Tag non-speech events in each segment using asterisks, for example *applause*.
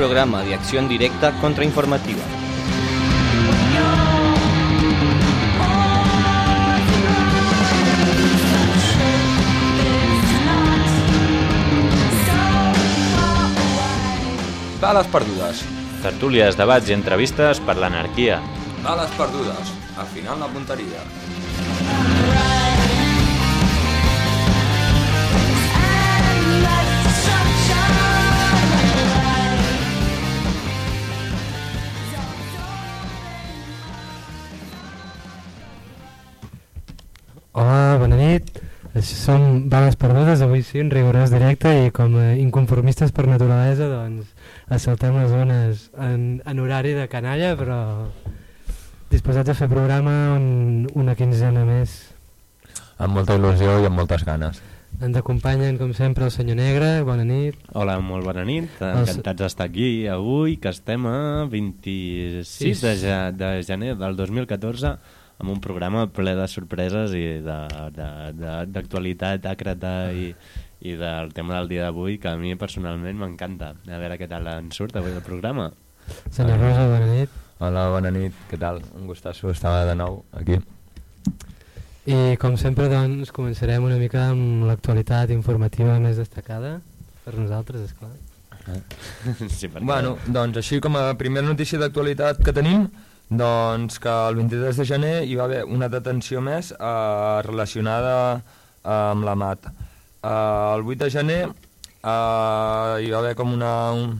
Programa de acción directa contrainformativa. Bales perdudes. Tertúlies, debats i entrevistes per l'anarquia. Bales perdudes. Al final la punteria. Bales Perdudes, avui sí, en rigorós directe i com a inconformistes per naturalesa doncs assaltem les zones en, en horari de canalla però disposats a fer programa en una quinzena més. Amb molta il·lusió i amb moltes ganes. Ens acompanyen com sempre el senyor Negre, bona nit. Hola, molt bona nit. Encantats d'estar aquí avui, que estem a 26 sí. de, ja, de gener del 2014 amb un programa ple de sorpreses i d'actualitat àcrata i, i del tema del dia d'avui que a mi personalment m'encanta. A veure què tal en surt avui el programa. Senyor Rosa, bona nit. Hola, bona nit, què tal? Un gustasso estar de nou aquí. I com sempre doncs començarem una mica amb l'actualitat informativa més destacada per nosaltres, esclar. Eh? *laughs* sí, perquè... Bueno, doncs així com a primera notícia d'actualitat que tenim, doncs que el 23 de gener hi va haver una detenció més eh, relacionada eh, amb la MAT. Eh, el 8 de gener eh, hi va haver com una... Un...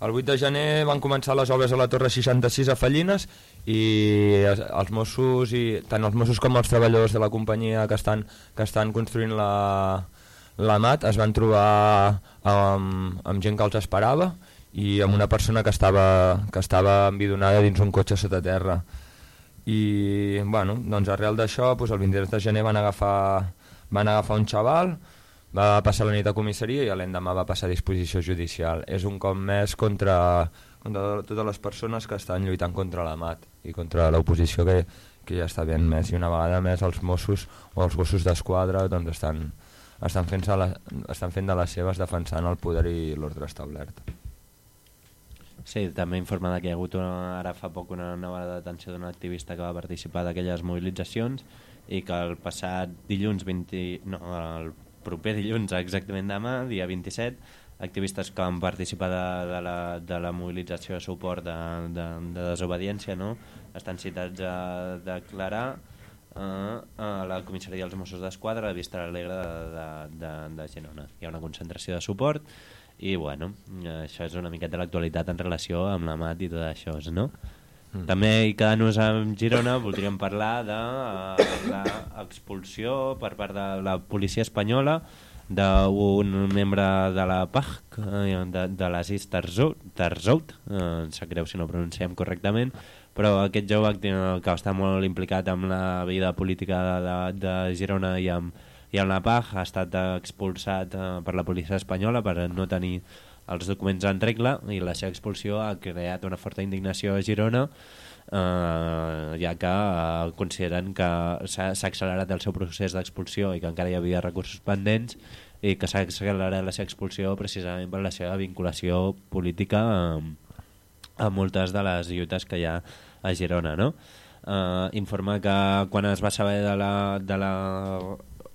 El 8 de gener van començar les obres a la Torre 66 a Fallines i els Mossos i tant els Mossos com els treballadors de la companyia que estan, que estan construint la, la MAT es van trobar amb, amb gent que els esperava i amb una persona que estava, que estava envidonada dins un cotxe sota terra. I bueno, doncs arrel d'això doncs el 23 de gener van agafar, van agafar un xaval va passar la nit a comissaria i l'endemà va passar a disposició judicial. És un cop més contra, contra totes les persones que estan lluitant contra la MAT i contra l'oposició que, que ja està ben més. I una vegada més els Mossos o els gossos d'esquadra doncs estan, estan, fent estan fent de les seves defensant el poder i l'ordre establert. Sí, també informa que hi ha hagut una, ara fa poc una nova detenció d'un activista que va participar d'aquelles mobilitzacions i que el passat dilluns 20, no, el proper dilluns exactament demà, dia 27, activistes que van participar de, de, la, de la mobilització de suport de, de, de desobediència no? estan citats a declarar a la comissaria dels Mossos d'Esquadra a Vista Alegre de, de, de, de. Hi ha una concentració de suport i bueno, això és una miqueta l'actualitat en relació amb la MAT i tot això, no? Mm. També, i quedant-nos a Girona, voldríem parlar de uh, l'expulsió per part de la policia espanyola d'un membre de la PAC, eh, de, de l'Aziz Tarzout, Tarzout eh, em sap greu si no pronunciem correctament, però aquest jove que està molt implicat amb la vida política de, de Girona i amb, i la PAC ha estat expulsat eh, per la policia espanyola per no tenir els documents en regla i la seva expulsió ha creat una forta indignació a Girona eh, ja que eh, consideren que s'ha accelerat el seu procés d'expulsió i que encara hi havia recursos pendents i que s'ha accelerat la seva expulsió precisament per la seva vinculació política amb, amb moltes de les lluites que hi ha a Girona. No? Eh, informa que quan es va saber de la, de la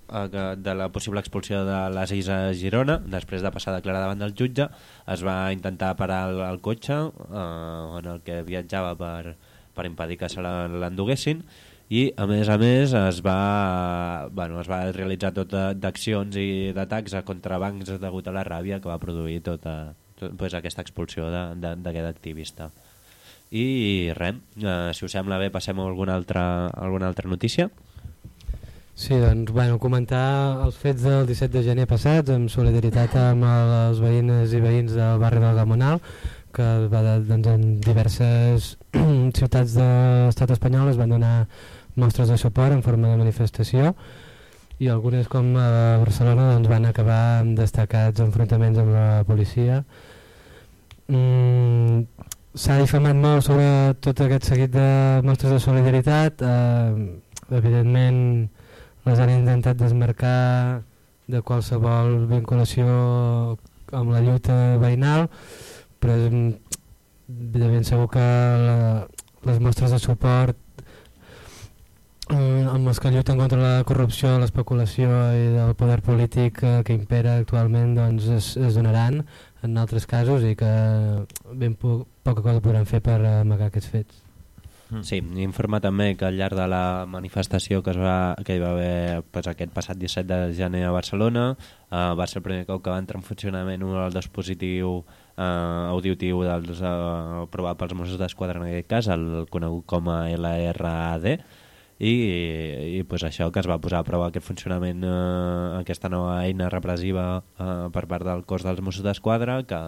de la possible expulsió de les Is a Girona, després de passar a declarar davant del jutge, es va intentar parar el, el cotxe eh, en el que viatjava per, per impedir que se l'enduguessin i a més a més es va, bueno, es va realitzar tot d'accions i d'atacs contra bancs degut a la ràbia que va produir tota, tot, pues, aquesta expulsió d'aquest activista. I res, eh, si us sembla bé passem a alguna altra, alguna altra notícia Sí, doncs, bueno, comentar els fets del 17 de gener passats en solidaritat amb els veïnes i veïns del barri del Gamonal que va, doncs, en diverses *clears throat* ciutats de l'estat espanyol es van donar mostres de suport en forma de manifestació i algunes com a Barcelona doncs, van acabar amb destacats enfrontaments amb la policia. Mm, S'ha difamat molt sobre tot aquest seguit de mostres de solidaritat. Eh, evidentment les han intentat desmarcar de qualsevol vinculació amb la lluita veïnal, però és, de ben segur que la, les mostres de suport eh, amb els que lluiten contra la corrupció, l'especulació i el poder polític eh, que impera actualment doncs es, es donaran en altres casos i que ben po poca cosa podran fer per amagar aquests fets. Mm. Sí, informa també que al llarg de la manifestació que, es va, que hi va haver pues, aquest passat 17 de gener a Barcelona uh, va ser el primer cop que va entrar en funcionament un del dispositiu uh, auditiu dels, uh, aprovat pels Mossos d'Esquadra en aquest cas, el conegut com a LRAD, i, i pues això que es va posar a prova aquest funcionament eh, aquesta nova eina repressiva eh, per part del cos dels Mossos d'Esquadra que,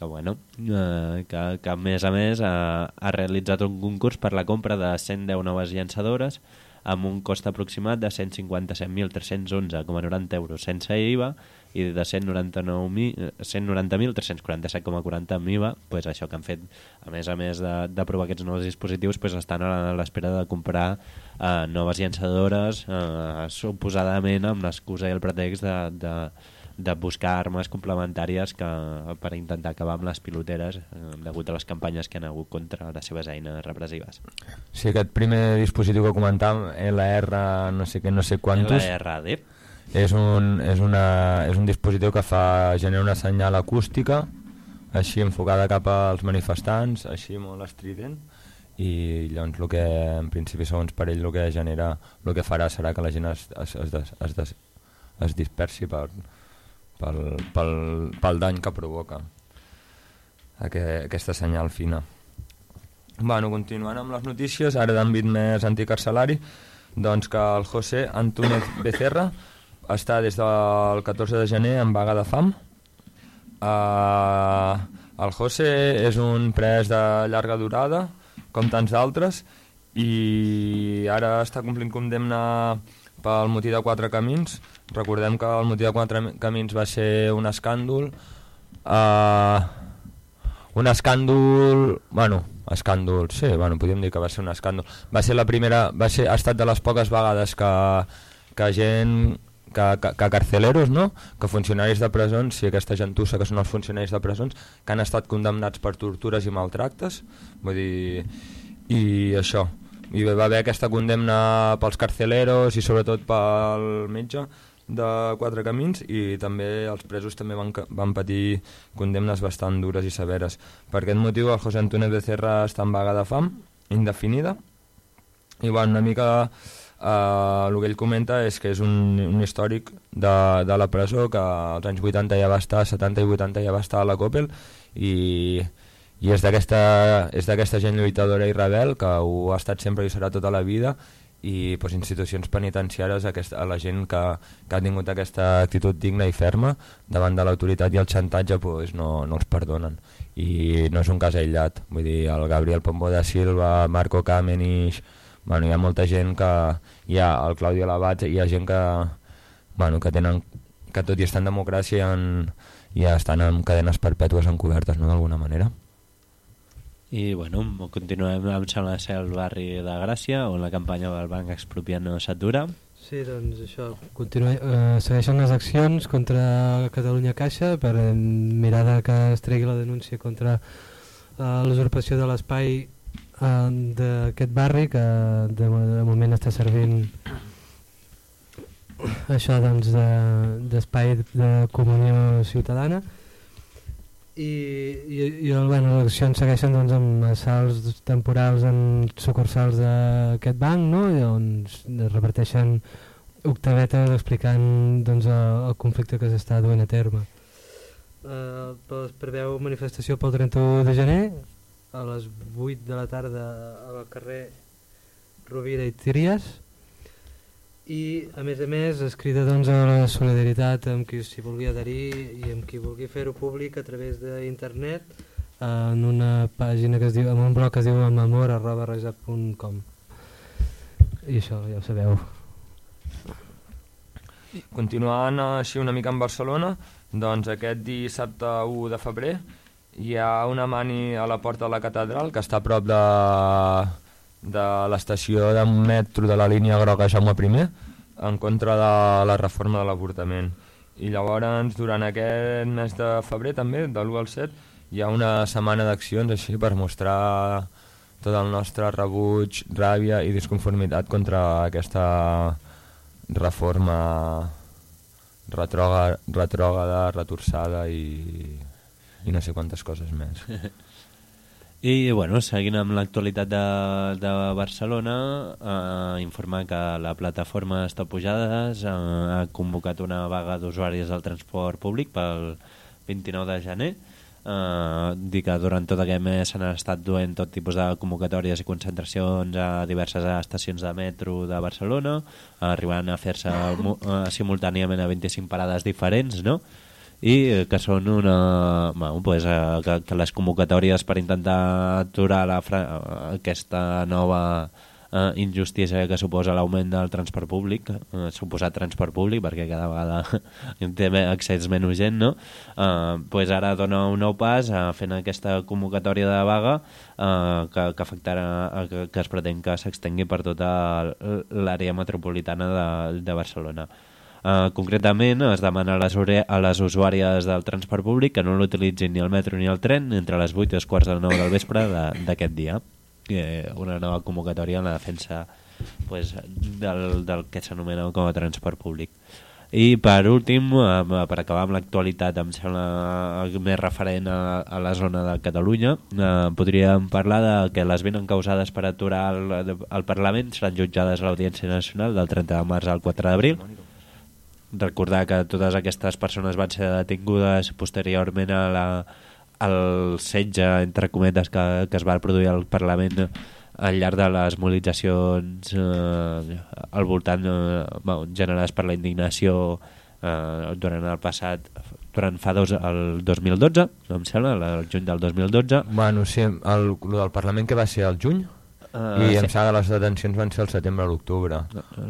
que, bueno, eh, que, que a més a més ha, ha realitzat un concurs per la compra de 110 noves llançadores amb un cost aproximat de 157.311,90 euros sense IVA i de 190.347,40 amb IVA, pues això que han fet, a més a més d'aprovar aquests nous dispositius, pues estan a l'espera de comprar eh, noves llançadores, eh, suposadament amb l'excusa i el pretext de, de, de buscar armes complementàries que, per intentar acabar amb les piloteres eh, degut a les campanyes que han hagut contra les seves eines repressives. Sí, aquest primer dispositiu que comentàvem, LR no sé què, no sé quantos... LRD és un, és, una, és un dispositiu que fa genera una senyal acústica així enfocada cap als manifestants, així molt estrident i llavors el que en principi segons per ell el que genera el que farà serà que la gent es, es, es, des, es, des, es dispersi per, pel, pel, pel dany que provoca aquest, aquesta senyal fina bueno, continuant amb les notícies ara d'àmbit més anticarcelari doncs que el José Antúnez Becerra està des del 14 de gener en vaga de fam. Uh, el José és un pres de llarga durada, com tants d'altres, i ara està complint condemna pel motiu de quatre camins. Recordem que el motiu de quatre camins va ser un escàndol. Uh, un escàndol... Bueno, escàndol, sí, bueno, podríem dir que va ser un escàndol. Va ser la primera... Va ser, ha estat de les poques vegades que, que gent que, que, que carceleros, no? que funcionaris de presons, si aquesta gentussa que són els funcionaris de presons, que han estat condemnats per tortures i maltractes, vull dir, i això. I va haver aquesta condemna pels carceleros i sobretot pel metge de quatre camins i també els presos també van, van patir condemnes bastant dures i severes. Per aquest motiu el José Antúnez Becerra està en vaga de fam, indefinida, i bueno, una mica Uh, el que ell comenta és que és un, un històric de, de la presó que als anys 80 ja va estar, 70 i 80 ja va estar a la Coppel i, i és d'aquesta gent lluitadora i rebel que ho ha estat sempre i serà tota la vida. I pues, institucions penitenciàries aquesta, a la gent que, que ha tingut aquesta actitud digna i ferma davant de l'autoritat i el xantatge pues, no, no els perdonen. I no és un cas aïllat. Vull dir, el Gabriel Pombo da Silva, Marco Kamenich bueno, hi ha molta gent que hi ha el Claudio Labat hi ha gent que, bueno, que tenen que tot i estar en democràcia en, ja estan en cadenes perpètues encobertes no, d'alguna manera i bueno, continuem em sembla ser el barri de Gràcia on la campanya del banc expropiant no s'atura. Sí, doncs això, continua, eh, segueixen les accions contra Catalunya Caixa per eh, mirar que es tregui la denúncia contra eh, l'usurpació de l'espai uh, d'aquest barri que de, de moment està servint això doncs d'espai de, de comunió ciutadana i, i, i bueno, les accions segueixen doncs, amb assalts temporals en sucursals d'aquest banc no? I on reparteixen octavetes explicant doncs, el, el conflicte que s'està duent a terme eh, es preveu manifestació pel 31 de gener a les 8 de la tarda al carrer Rovira i Tíries i a més a més es crida doncs, a la solidaritat amb qui s'hi vulgui adherir i amb qui vulgui fer-ho públic a través d'internet en una pàgina que es diu, en un blog que es diu amor arroba com. I això ja ho sabeu. Continuant així una mica en Barcelona doncs aquest dissabte 1 de febrer hi ha una mani a la porta de la catedral que està a prop de, de l'estació de metro de la línia groga Jaume I en contra de la reforma de l'avortament I llavors, durant aquest mes de febrer també, de l'1 al 7, hi ha una setmana d'accions així per mostrar tot el nostre rebuig, ràbia i disconformitat contra aquesta reforma retrògada retorçada i, i no sé quantes coses més. *laughs* I, bueno, seguint amb l'actualitat de, de Barcelona, eh, informar que la plataforma Està Pujades eh, ha convocat una vaga d'usuaris del transport públic pel 29 de gener. Eh, dir que durant tot aquest mes s'han estat duent tot tipus de convocatòries i concentracions a diverses estacions de metro de Barcelona, arribant a fer-se uh, simultàniament a 25 parades diferents, no?, i eh, que són una... Bueno, pues, eh, que, que les convocatòries per intentar aturar la fra aquesta nova eh, injustícia que suposa l'augment del transport públic, eh, suposat transport públic, perquè cada vegada *laughs* té accés menys gent, no? Eh, pues ara dona un nou pas eh, fent aquesta convocatòria de vaga eh, que, que afectarà, eh, que, que es pretén que s'extengui per tota l'àrea metropolitana de, de Barcelona. Uh, concretament es demana a les, a les usuàries del transport públic que no l'utilitzin ni el metro ni el tren entre les 8 i els quarts de 9 del vespre d'aquest dia. Eh, una nova convocatòria en la defensa pues, del, del que s'anomena com a transport públic. I per últim, per acabar amb l'actualitat, em sembla més referent a, a la zona de Catalunya, eh, podríem parlar de que les 20 encausades per aturar el, el Parlament seran jutjades a l'Audiència Nacional del 30 de març al 4 d'abril recordar que totes aquestes persones van ser detingudes posteriorment a la, al setge, entre cometes, que, que es va produir al Parlament al llarg de les mobilitzacions eh, al voltant eh, bueno, generades per la indignació eh, durant el passat durant fa dos, el 2012 em sembla, el juny del 2012 bueno, sí, el, el del Parlament que va ser el juny? Uh, i em sí. sembla que les detencions van ser el setembre a l'octubre.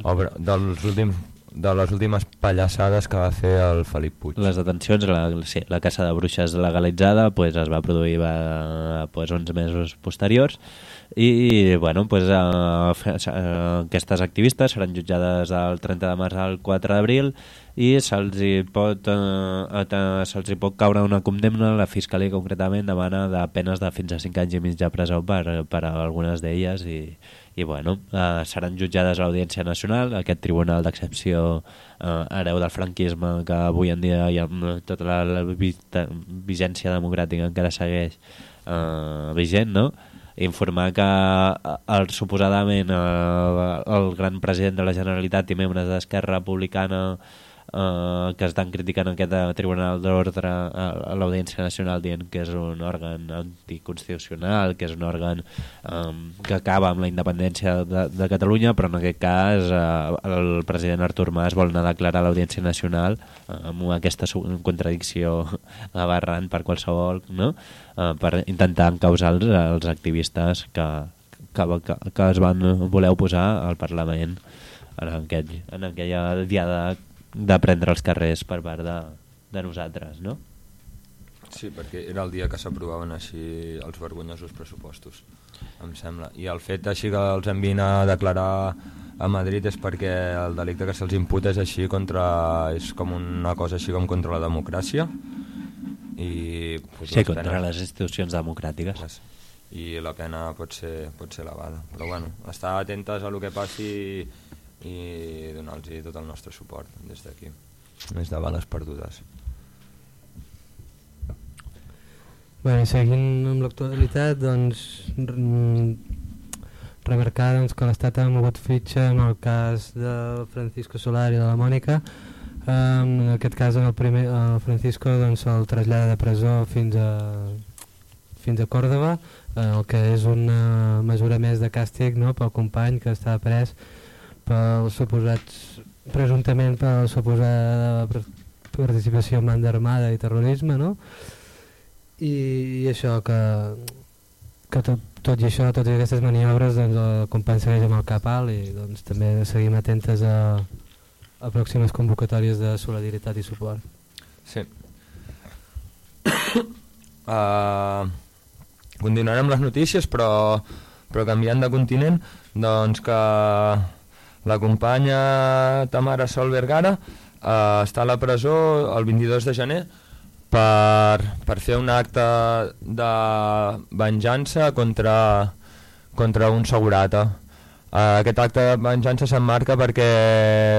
Uh, dels últims de les últimes pallassades que va fer el Felip Puig. Les detencions, la, sí, la caça de bruixes legalitzada pues, es va produir va, pues, 11 mesos posteriors i bueno, pues, uh, aquestes activistes seran jutjades el 30 de març al 4 d'abril i se'ls pot, uh, se pot caure una condemna, la Fiscalia concretament demana de penes de fins a 5 anys i mig de presó per, per a algunes d'elles i, i bueno, eh, seran jutjades a l'Audiència Nacional, aquest tribunal d'excepció eh, hereu del franquisme que avui en dia i amb tota la, la vigència democràtica encara segueix eh, vigent, no? informar que eh, el, suposadament eh, el gran president de la Generalitat i membres d'Esquerra Republicana eh, que estan criticant aquest Tribunal d'Ordre a l'Audiència Nacional dient que és un òrgan anticonstitucional, que és un òrgan eh, que acaba amb la independència de, de Catalunya, però en aquest cas eh, el president Artur Mas vol anar a declarar l'Audiència Nacional eh, amb aquesta contradicció *laughs* aberrant per qualsevol, no? eh, per intentar encausar els, els activistes que, que, que, que es van voler oposar al Parlament en, aquell, en aquella diada de prendre els carrers per part de, de nosaltres, no? Sí, perquè era el dia que s'aprovaven així els vergonyosos pressupostos, em sembla. I el fet així que els envien a declarar a Madrid és perquè el delicte que se'ls imputa és així contra... és com una cosa així com contra la democràcia i... Pues, sí, contra penes, les institucions democràtiques. I la pena pot ser, pot ser elevada. Però bueno, estar atentes a lo que passi i donar-los tot el nostre suport des d'aquí. Més de bales perdudes. Bé, seguint amb l'actualitat, doncs, remarcar doncs, que l'Estat ha mogut fitxa en el cas de Francisco Solari i de la Mònica. Um, en aquest cas, en el, primer, el Francisco doncs, se'l trasllada de presó fins a, fins a Còrdoba, eh, el que és una mesura més de càstig no, pel company que està pres pels suposats presumptament per suposada participació en banda armada i terrorisme no? I, i això que, que tot, tot i això, totes aquestes maniobres doncs, el company segueix amb el cap alt i doncs, també seguim atentes a, a pròximes convocatòries de solidaritat i suport Sí uh, *coughs* continuarem les notícies però, però canviant de continent doncs que la companya Tamara Sol Vergara uh, està a la presó el 22 de gener per, per fer un acte de venjança contra, contra un segurata. Uh, aquest acte de venjança s'emmarca perquè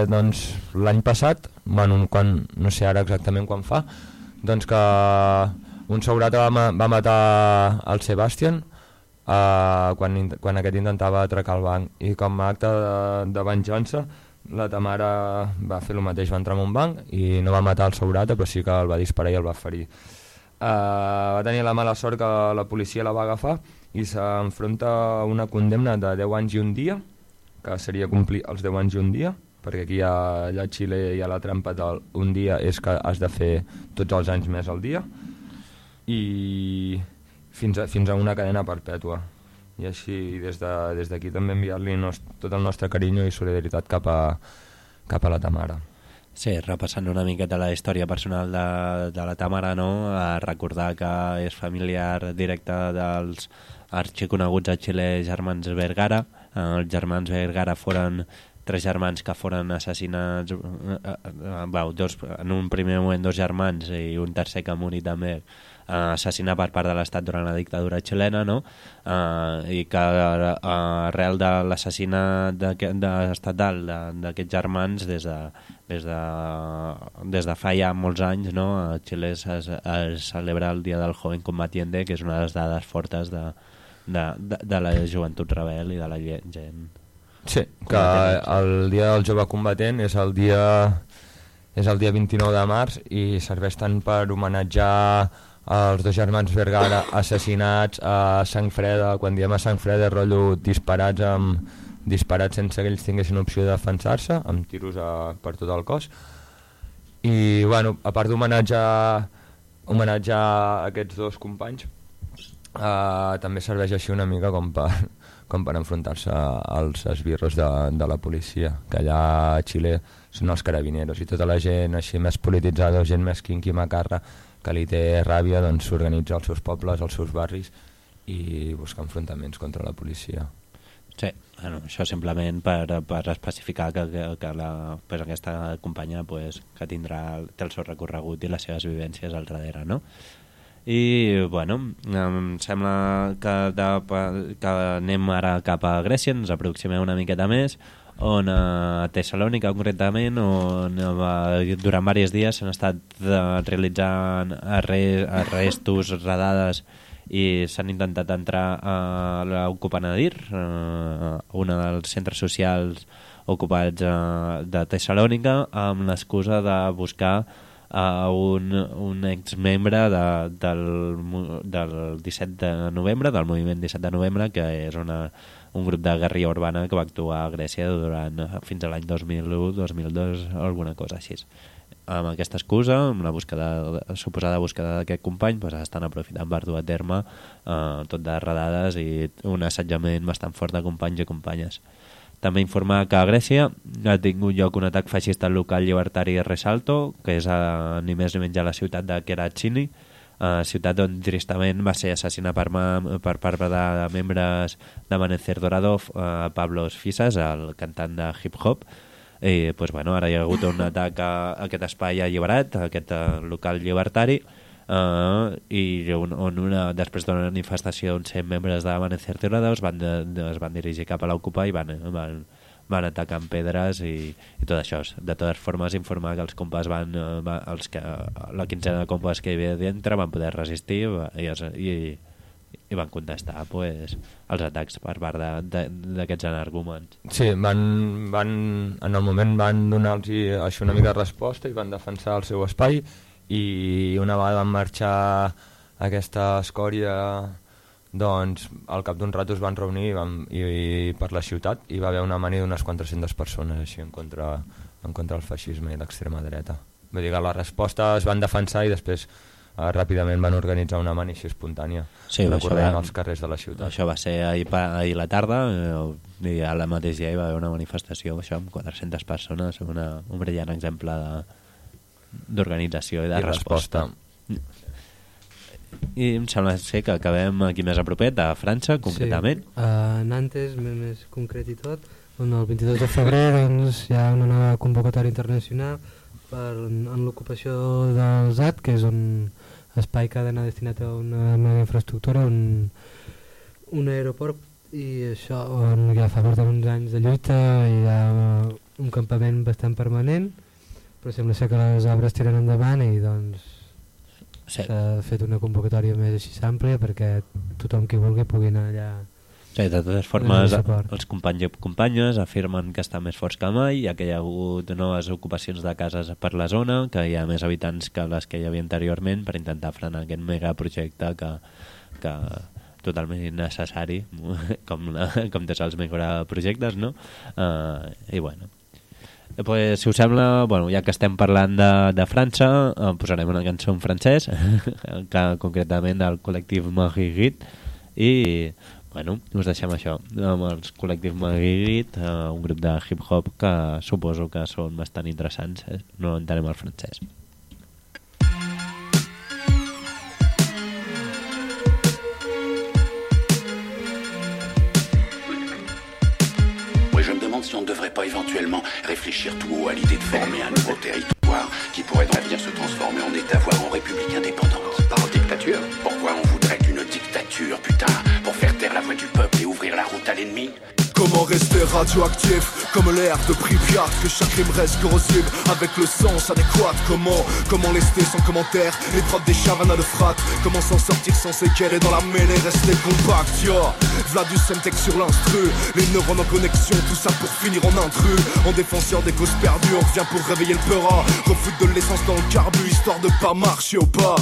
doncs, l'any passat, bueno, quan, no sé ara exactament quan fa, doncs que un segurata va, va matar el Sebastian uh, quan, quan aquest intentava atracar el banc. I com a acte de, de venjança la Tamara va fer el mateix, va entrar en un banc i no va matar el segurata però sí que el va disparar i el va ferir. Uh, va tenir la mala sort que la policia la va agafar i s'enfronta a una condemna de 10 anys i un dia que seria complir els 10 anys i un dia perquè aquí a, allà a Xile hi ha la trampa del un dia és que has de fer tots els anys més al dia. I fins a, fins a una cadena perpètua i així des d'aquí de, des també enviar-li tot el nostre carinyo i solidaritat cap a, cap a la Tamara. Sí, repassant una miqueta la història personal de, de la Tamara, no? a recordar que és familiar directe dels arxiconeguts a Xile germans Vergara. Els germans Vergara foren tres germans que foren assassinats, eh, eh, eh, bueno, dos, en un primer moment dos germans i un tercer que morir també eh, assassinar per part de l'Estat durant la dictadura xilena no? eh, i que eh, arrel de l'assassinat estatal d'aquests germans des de, des, de, des de fa ja molts anys no? a Xile es, es celebra el Dia del Joven Combatiente que és una de les dades fortes de, de, de, de la joventut rebel i de la gent Sí, que el dia del jove combatent és el dia és el dia 29 de març i serveix tant per homenatjar els dos germans Vergara assassinats a sang freda, quan diem a sang freda rotllo disparats amb disparats sense que ells tinguessin opció de defensar-se amb tiros a, per tot el cos. I bueno, a part d'homenatjar homenatjar aquests dos companys eh, també serveix així una mica com per, com per enfrontar-se als esbirros de, de la policia que allà a Xile són els carabineros i tota la gent així més polititzada gent més quinqui macarra que li té ràbia doncs s'organitza als seus pobles, als seus barris i busca enfrontaments contra la policia. Sí, bueno, això simplement per, per especificar que, que, que la, pues aquesta companya pues, que tindrà té el seu recorregut i les seves vivències al darrere, no? I, bueno, em sembla que, de, que anem ara cap a Grècia, ens aproximem una miqueta més, on a Tessalònica concretament on eh, durant diversos dies s'han estat eh, realitzant arrestos, redades i s'han intentat entrar a l'Ocupanadir, eh, un dels centres socials ocupats de Tessalònica amb l'excusa de buscar a un, un exmembre de, del, del 17 de novembre, del moviment 17 de novembre, que és una un grup de guerrilla urbana que va actuar a Grècia durant fins a l'any 2001-2002 o alguna cosa així. Amb aquesta excusa, amb la buscada, la suposada buscada d'aquest company, doncs estan aprofitant per dur a terme eh, tot de redades i un assetjament bastant fort de companys i companyes. També informar que a Grècia ha tingut lloc un atac feixista al local llibertari de Resalto, que és a, ni més ni menys a la ciutat de Keratsini, eh, ciutat on tristament va ser assassinat per, per part de membres d'Amanecer Dorado eh, Pablo Fisas, el cantant de hip-hop, i pues, bueno, ara hi ha hagut un *laughs* atac a, aquest espai alliberat, a aquest uh, local llibertari, uh, i un, on una, després d'una manifestació on 100 membres d'Amanecer Dorado es van, de, de, es van dirigir cap a l'Ocupa i van, van, van atacar amb pedres i, i tot això. De totes formes, informar que els compas van, eh, van els que, la quinzena de compas que hi havia dintre van poder resistir i, i, i van contestar pues, els atacs per part d'aquests energúmens. Sí, van, van, en el moment van donar-los això una mica de resposta i van defensar el seu espai i una vegada van marxar aquesta escòria doncs al cap d'un rato es van reunir i, van, i, i per la ciutat i va haver una mani d'unes 400 persones així en contra, en contra del feixisme i l'extrema dreta. Vull dir que la resposta es van defensar i després eh, ràpidament van organitzar una mani així espontània sí, recorrent als carrers de la ciutat. Això va ser ahir, ahir la tarda eh, i a la mateix dia hi va haver una manifestació això, amb 400 persones, una, un brillant exemple d'organització i de I resposta. resposta i em sembla ser que acabem aquí més a propet, a França, concretament. Sí, a Nantes, més, més concret i tot, on el 22 de febrer *laughs* doncs, hi ha una nova convocatòria internacional per, en l'ocupació del ZAT, que és un espai que ha d'anar destinat a una mega infraestructura, un, un aeroport, i això on ja fa porten uns anys de lluita, hi ha un campament bastant permanent, però sembla ser que les obres tiren endavant i doncs Sí. s'ha fet una convocatòria més així àmplia perquè tothom qui vulgui pugui anar allà Sí, de totes formes, els companys i companyes afirmen que està més forts que mai, ja que hi ha hagut noves ocupacions de cases per la zona, que hi ha més habitants que les que hi havia anteriorment per intentar frenar aquest megaprojecte que, que totalment innecessari, *laughs* com, la, com tots els megaprojectes, no? Uh, I bueno, pues, si us sembla, bueno, ja que estem parlant de, de França, eh, posarem una cançó en francès, *laughs* que concretament del col·lectiu Marguerite, i bueno, us deixem això, amb els col·lectius Marguerite, eh, un grup de hip-hop que suposo que són bastant interessants, eh? no entenem el francès. Si on ne devrait pas éventuellement réfléchir tout haut à l'idée de former un nouveau territoire qui pourrait dans l'avenir se transformer en État, voire en République indépendante. Par dictature Pourquoi on voudrait une dictature, putain Pour faire taire la voix du peuple et ouvrir la route à l'ennemi? Comment rester radioactif comme l'air de Pripyat Que chaque rime reste corrosive avec le sens adéquat. Comment, comment lester sans commentaire les propres des chavanas de frat Comment s'en sortir sans séquelles et dans la mêlée rester compact? Yo, Vlad du Semtex sur l'instru Les neurones en connexion, tout ça pour finir en intrus. En défenseur des causes perdues, on revient pour réveiller le peura Refoutre de l'essence dans le carbu histoire de pas marcher au pas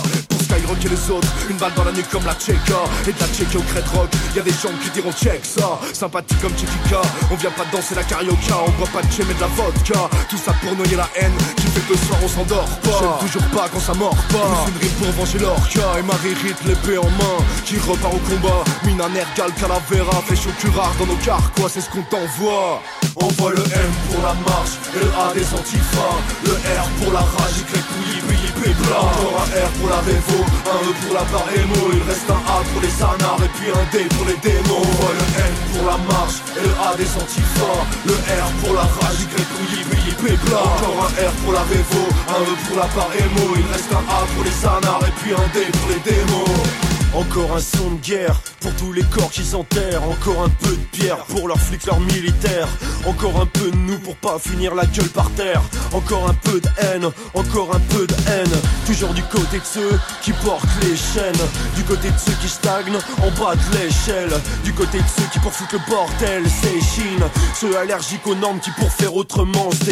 Les autres, une balle dans la nuque comme la Tcheka Et de la Tchèque au crête rock, y a des gens qui diront check ça. Sympathique comme Chekika, on vient pas danser la carioca. On boit pas de mais de la vodka. Tout ça pour noyer la haine, qui fait que le soir on s'endort pas. J'aime toujours pas quand ça mord pas. Une rime pour venger l'orca. Et Marie Rite l'épée en main Qui repart au combat, mine un ergal calavera Flèche au curare dans nos carquois, c'est ce qu'on t'envoie. Envoie le M pour la marche et le A des antifas. Le R pour la rage, Y pouilly, Encore un R pour la Revo, un E pour la barre émo Il reste un A pour les anards et puis un D pour les démons. Envoie le N pour la marche et le A des antifas Le R pour la rage, Y pouilly, pouilly, pébla Encore un R pour la Revo, un E pour la barre émo Il reste un A pour les anards et puis un D pour les démons encore un son de guerre pour tous les corps qui s'enterrent. Encore un peu de pierre pour leurs flics, leurs militaires. Encore un peu de nous pour pas finir la gueule par terre. Encore un peu de haine, encore un peu de haine. Toujours du côté de ceux qui portent les chaînes. Du côté de ceux qui stagnent en bas de l'échelle. Du côté de ceux qui pour foutre le bordel, c'est Chine. Ceux allergiques aux normes qui pour faire autrement se.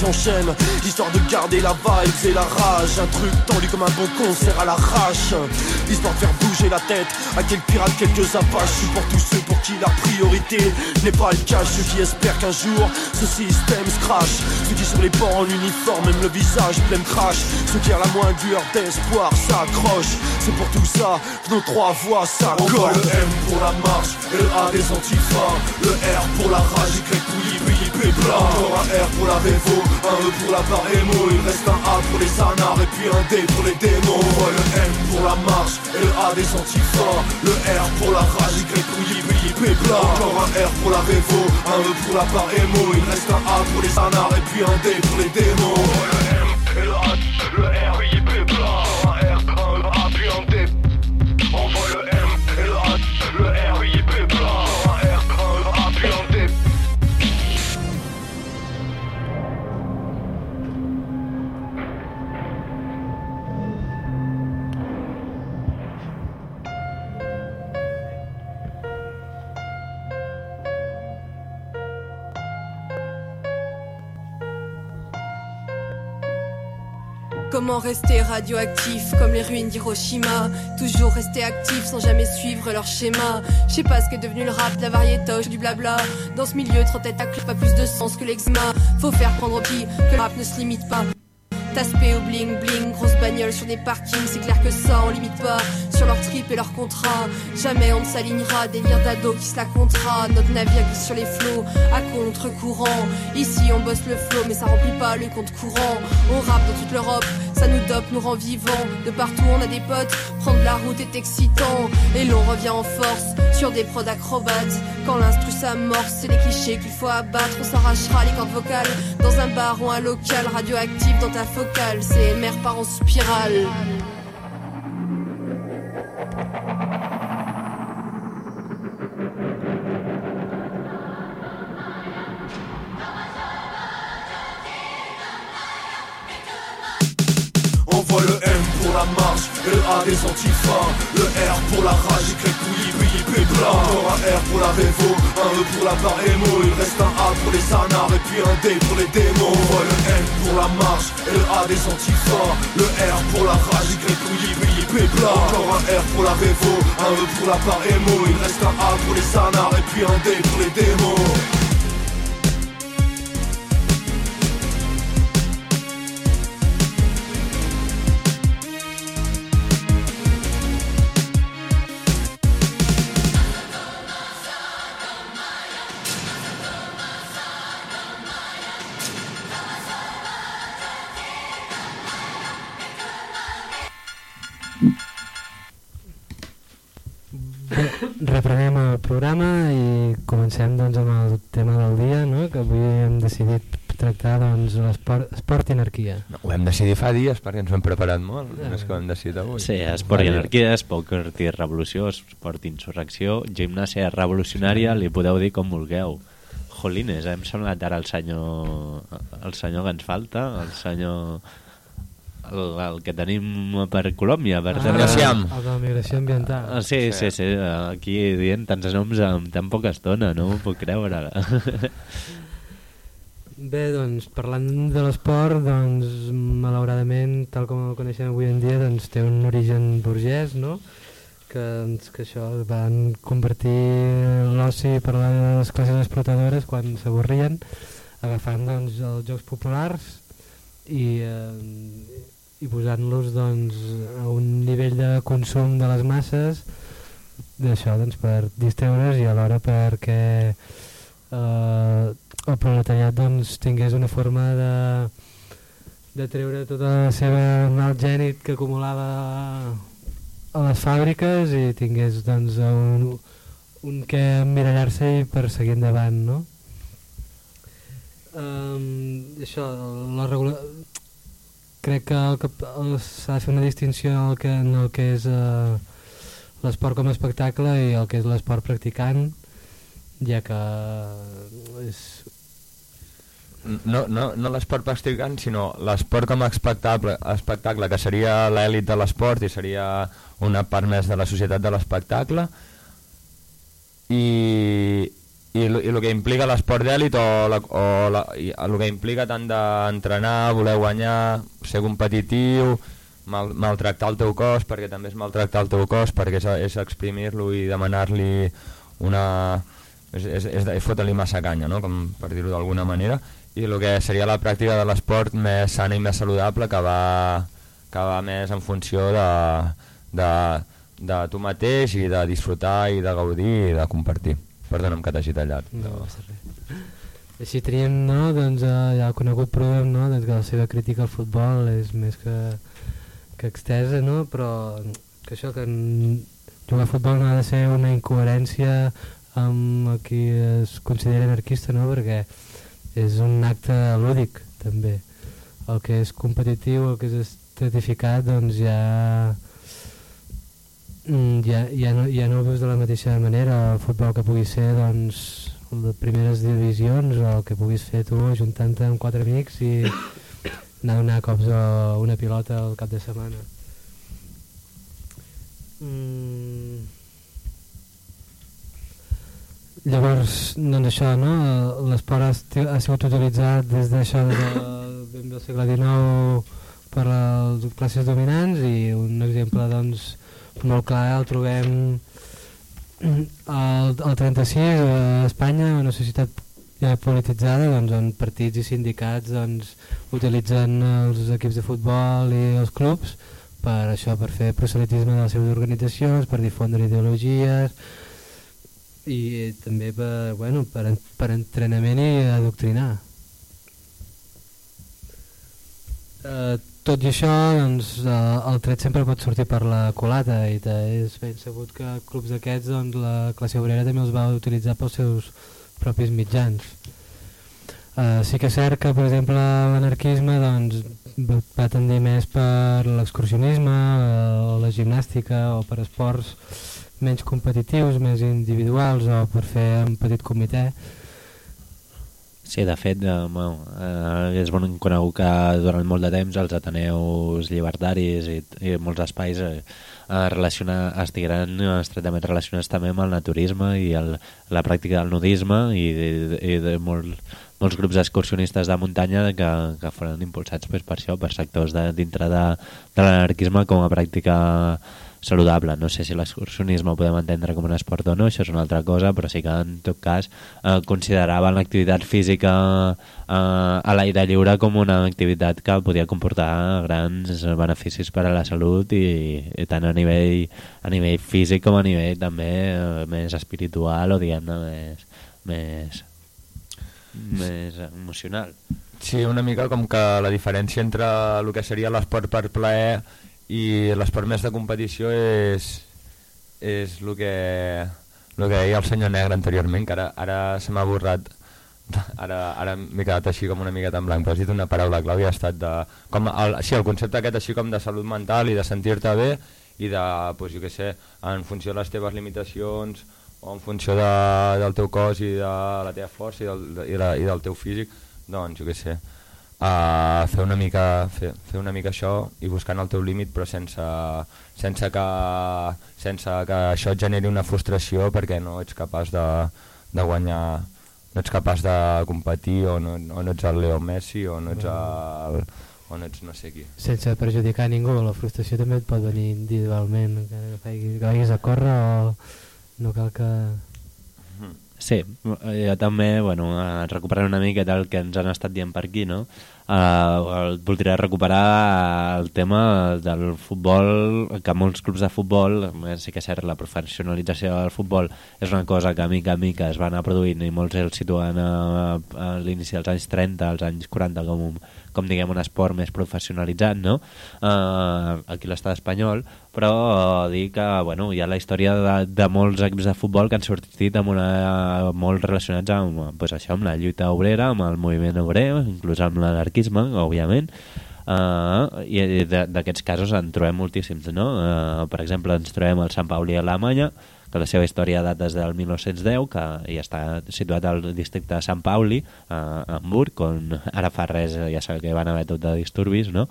J'enchaîne, histoire de garder la vibe et la rage. Un truc tendu comme un bon concert à l'arrache. Histoire de faire bouger la tête à quelques pirates, quelques apaches. Je tous ceux pour qui la priorité n'est pas le cash. Ceux qui espèrent qu'un jour ce système se crache. Ceux qui sur les bords en uniforme, même le visage plein de crash. Ceux qui à la moindre lueur d'espoir s'accrochent. C'est pour tout ça que nos trois voix s'accordent. le M pour la marche, et le A des antifas. Le R pour la rage, billy, pébla. Encore un R pour la Revo, un E pour la barre. Il reste un A pour les anards et puis un D pour les démons. le M pour la marche, et le A des Le R pour la rage, Y couilly, billy, pébla. Encore un R pour la Revo, un E pour la barre émo. Il reste un A pour les anards et puis un D pour les démons. et le R, Comment rester radioactif comme les ruines d'Hiroshima? Toujours rester actif sans jamais suivre leur schéma. Je sais pas ce qu'est devenu le rap, la variétoche, du blabla. Dans ce milieu, trop tête à clé, pas plus de sens que l'eczéma Faut faire prendre au pied que le rap ne se limite pas Taspé au bling bling, grosse bagnole sur des parkings, c'est clair que ça on limite pas. sur leur trip et leur contrat. Jamais on ne s'alignera, délire d'ado qui se la comptera. Notre navire glisse sur les flots, à contre-courant. Ici on bosse le flot, mais ça remplit pas le compte courant. On rappe dans toute l'Europe, ça nous dope, nous rend vivants. De partout on a des potes, prendre la route est excitant. Et l'on revient en force sur des prods acrobates. Quand l'instru s'amorce, c'est les clichés qu'il faut abattre. On s'arrachera les cordes vocales dans un bar ou un local radioactif dans ta focale. C'est mère part en spirale. On voit le M pour la marche le A des antifas Le R pour la rage, couillis, Encore un R pour la révo, un E pour la barre émo Il reste un A pour les anards et puis un D pour les démons le M pour la marche et le A des antifas Le R pour la rage, Y pébla Encore un R pour la révo, un E pour la barre émo Il reste un A pour les anards et puis un D pour les démons programa i comencem doncs, amb el tema del dia, no? que avui hem decidit tractar doncs, l'esport esport i anarquia. No, ho hem decidit fa dies perquè ens ho hem preparat molt, no és que ho hem decidit avui. Sí, esport i anarquia, esport i revolució, esport i insurrecció, gimnàsia revolucionària, li podeu dir com vulgueu. Jolines, hem semblat ara el senyor, el senyor que ens falta, el senyor... El, el que tenim per Colòmbia, per Ah, terra. Siam. el de la migració ambiental. Ah, sí, sí, sí, aquí dient tants noms en tan poca estona, no m'ho puc creure. *laughs* Bé, doncs, parlant de l'esport, doncs, malauradament, tal com el coneixem avui en dia, doncs, té un origen burgès, no? Que, doncs, que això van convertir l'oci per a les classes explotadores quan s'avorrien, agafant doncs, els jocs populars i, eh, i posant-los doncs, a un nivell de consum de les masses d'això doncs, per distreure's i alhora perquè eh, el proletariat doncs, tingués una forma de, de treure tota la seva mal gènit que acumulava a les fàbriques i tingués doncs, un, un que emmirallar-se i per seguir endavant no? um, això la regula... crec que, el que el- s'ha de fer una distinció en el que, en el que és uh, l'esport com a espectacle i el que és l'esport practicant ja que és No, no, no l'esport practicant, sinó l'esport com a espectacle, espectacle, que seria l'èlit de l'esport i seria una part més de la societat de l'espectacle. I, i, el- que implica l'esport d'èlit o, la, o la, i el que implica tant d'entrenar, voler guanyar, ser competitiu, mal, maltractar el teu cos, perquè també és maltractar el teu cos, perquè és, és exprimir-lo i demanar-li una... és, és, és, és fotre-li massa canya, no? com per dir-ho d'alguna manera, i el que seria la pràctica de l'esport més sana i més saludable que va, que va més en funció de, de, de tu mateix i de disfrutar i de gaudir i de compartir. Perdona'm que t'hagi tallat. No, passa res. Així teníem, no, doncs, eh, ja el conegut Prudem, no, doncs que la seva crítica al futbol és més que, que extesa, no, però que això, que jugar a futbol no ha de ser una incoherència amb el qui es considera anarquista, no, perquè és un acte lúdic, també. El que és competitiu, el que és estratificat, doncs ja mm, ja, ja, no, ja no ho veus de la mateixa manera. El futbol que pugui ser doncs de primeres divisions o el que puguis fer tu juntant-te amb quatre amics i anar a donar cops a una pilota al cap de setmana. Mm. llavors doncs això no? L'esport ha, ha sigut utilitzat des d'això del ben bé el segle XIX per les classes dominants i un exemple doncs molt clar el trobem al, al 36 a Espanya una societat ja polititzada doncs, on partits i sindicats doncs, utilitzen els equips de futbol i els clubs per això, per fer proselitisme de les seves organitzacions, per difondre ideologies i també per, bueno, per, per entrenament i adoctrinar. Eh, tot i això, doncs, eh, el tret sempre pot sortir per la culata i és ben sabut que clubs d'aquests doncs, la classe obrera també els va utilitzar pels seus propis mitjans. Uh, sí que és cert que, per exemple, l'anarquisme doncs, va- tendir més per l'excursionisme uh, o la gimnàstica o per esports menys competitius, més individuals o per fer un petit comitè. Sí, de fet, eh, bueno, eh, és bon conegut que durant molt de temps els ateneus llibertaris i, i molts espais eh, eh, relaciona, estretament relacionats també amb el naturisme i el, la pràctica del nudisme i, i, i de molt, molts grups excursionistes de muntanya que, que foren impulsats pues, per això, per sectors de, dintre de, de l'anarquisme com a pràctica saludable. No sé si l'excursionisme ho podem entendre com un esport o no, això és una altra cosa, però sí que en tot cas eh, consideraven l'activitat física eh, a l'aire lliure com una activitat que podia comportar grans beneficis per a la salut i, i tant a nivell, a nivell físic com a nivell també eh, més espiritual o diguem-ne més, més, més emocional. Sí, una mica com que la diferència entre el que seria l'esport per plaer i l'esport més de competició és, és el que, el que deia el senyor Negre anteriorment, que ara, ara se m'ha borrat ara, ara m'he quedat així com una miqueta en blanc, però has dit una paraula clau i ha estat de... Com el, sí, el concepte aquest així com de salut mental i de sentir-te bé i de, pues, jo què sé, en funció de les teves limitacions o en funció de, del teu cos i de la teva força i del, de, i, la, i del teu físic, doncs jo què sé, uh, fer, una mica, fer, fer una mica això i buscant el teu límit però sense, sense, que, sense que això et generi una frustració perquè no ets capaç de, de guanyar no ets capaç de competir o no, o no ets el Leo Messi o no ets el, o no ets no sé qui. Sense perjudicar ningú, la frustració també et pot venir individualment, que, que vagis a córrer o no cal que... Sí, jo també, bueno, eh, recuperant una miqueta el que ens han estat dient per aquí, no? Uh, voldria recuperar el tema del futbol, que molts clubs de futbol, eh, sí que és cert, la professionalització del futbol és una cosa que a mica a mica es va anar produint i molts el situen a, a l'inici dels anys 30, als anys 40 com, un, com diguem un esport més professionalitzat, no? Uh, aquí l'estat espanyol, però uh, dir que bueno, hi ha la història de, de molts equips de futbol que han sortit amb una, molt relacionats amb, pues això, amb la lluita obrera, amb el moviment obrer, inclús amb l'anarquisme, òbviament, Uh, i d'aquests casos en trobem moltíssims no? uh, per exemple ens trobem el Sant Pauli a Alemanya que la seva història data des del 1910 que hi està situat al districte de Sant Pauli a Hamburg on ara fa res eh, ja sabeu que van haver tot de disturbis no?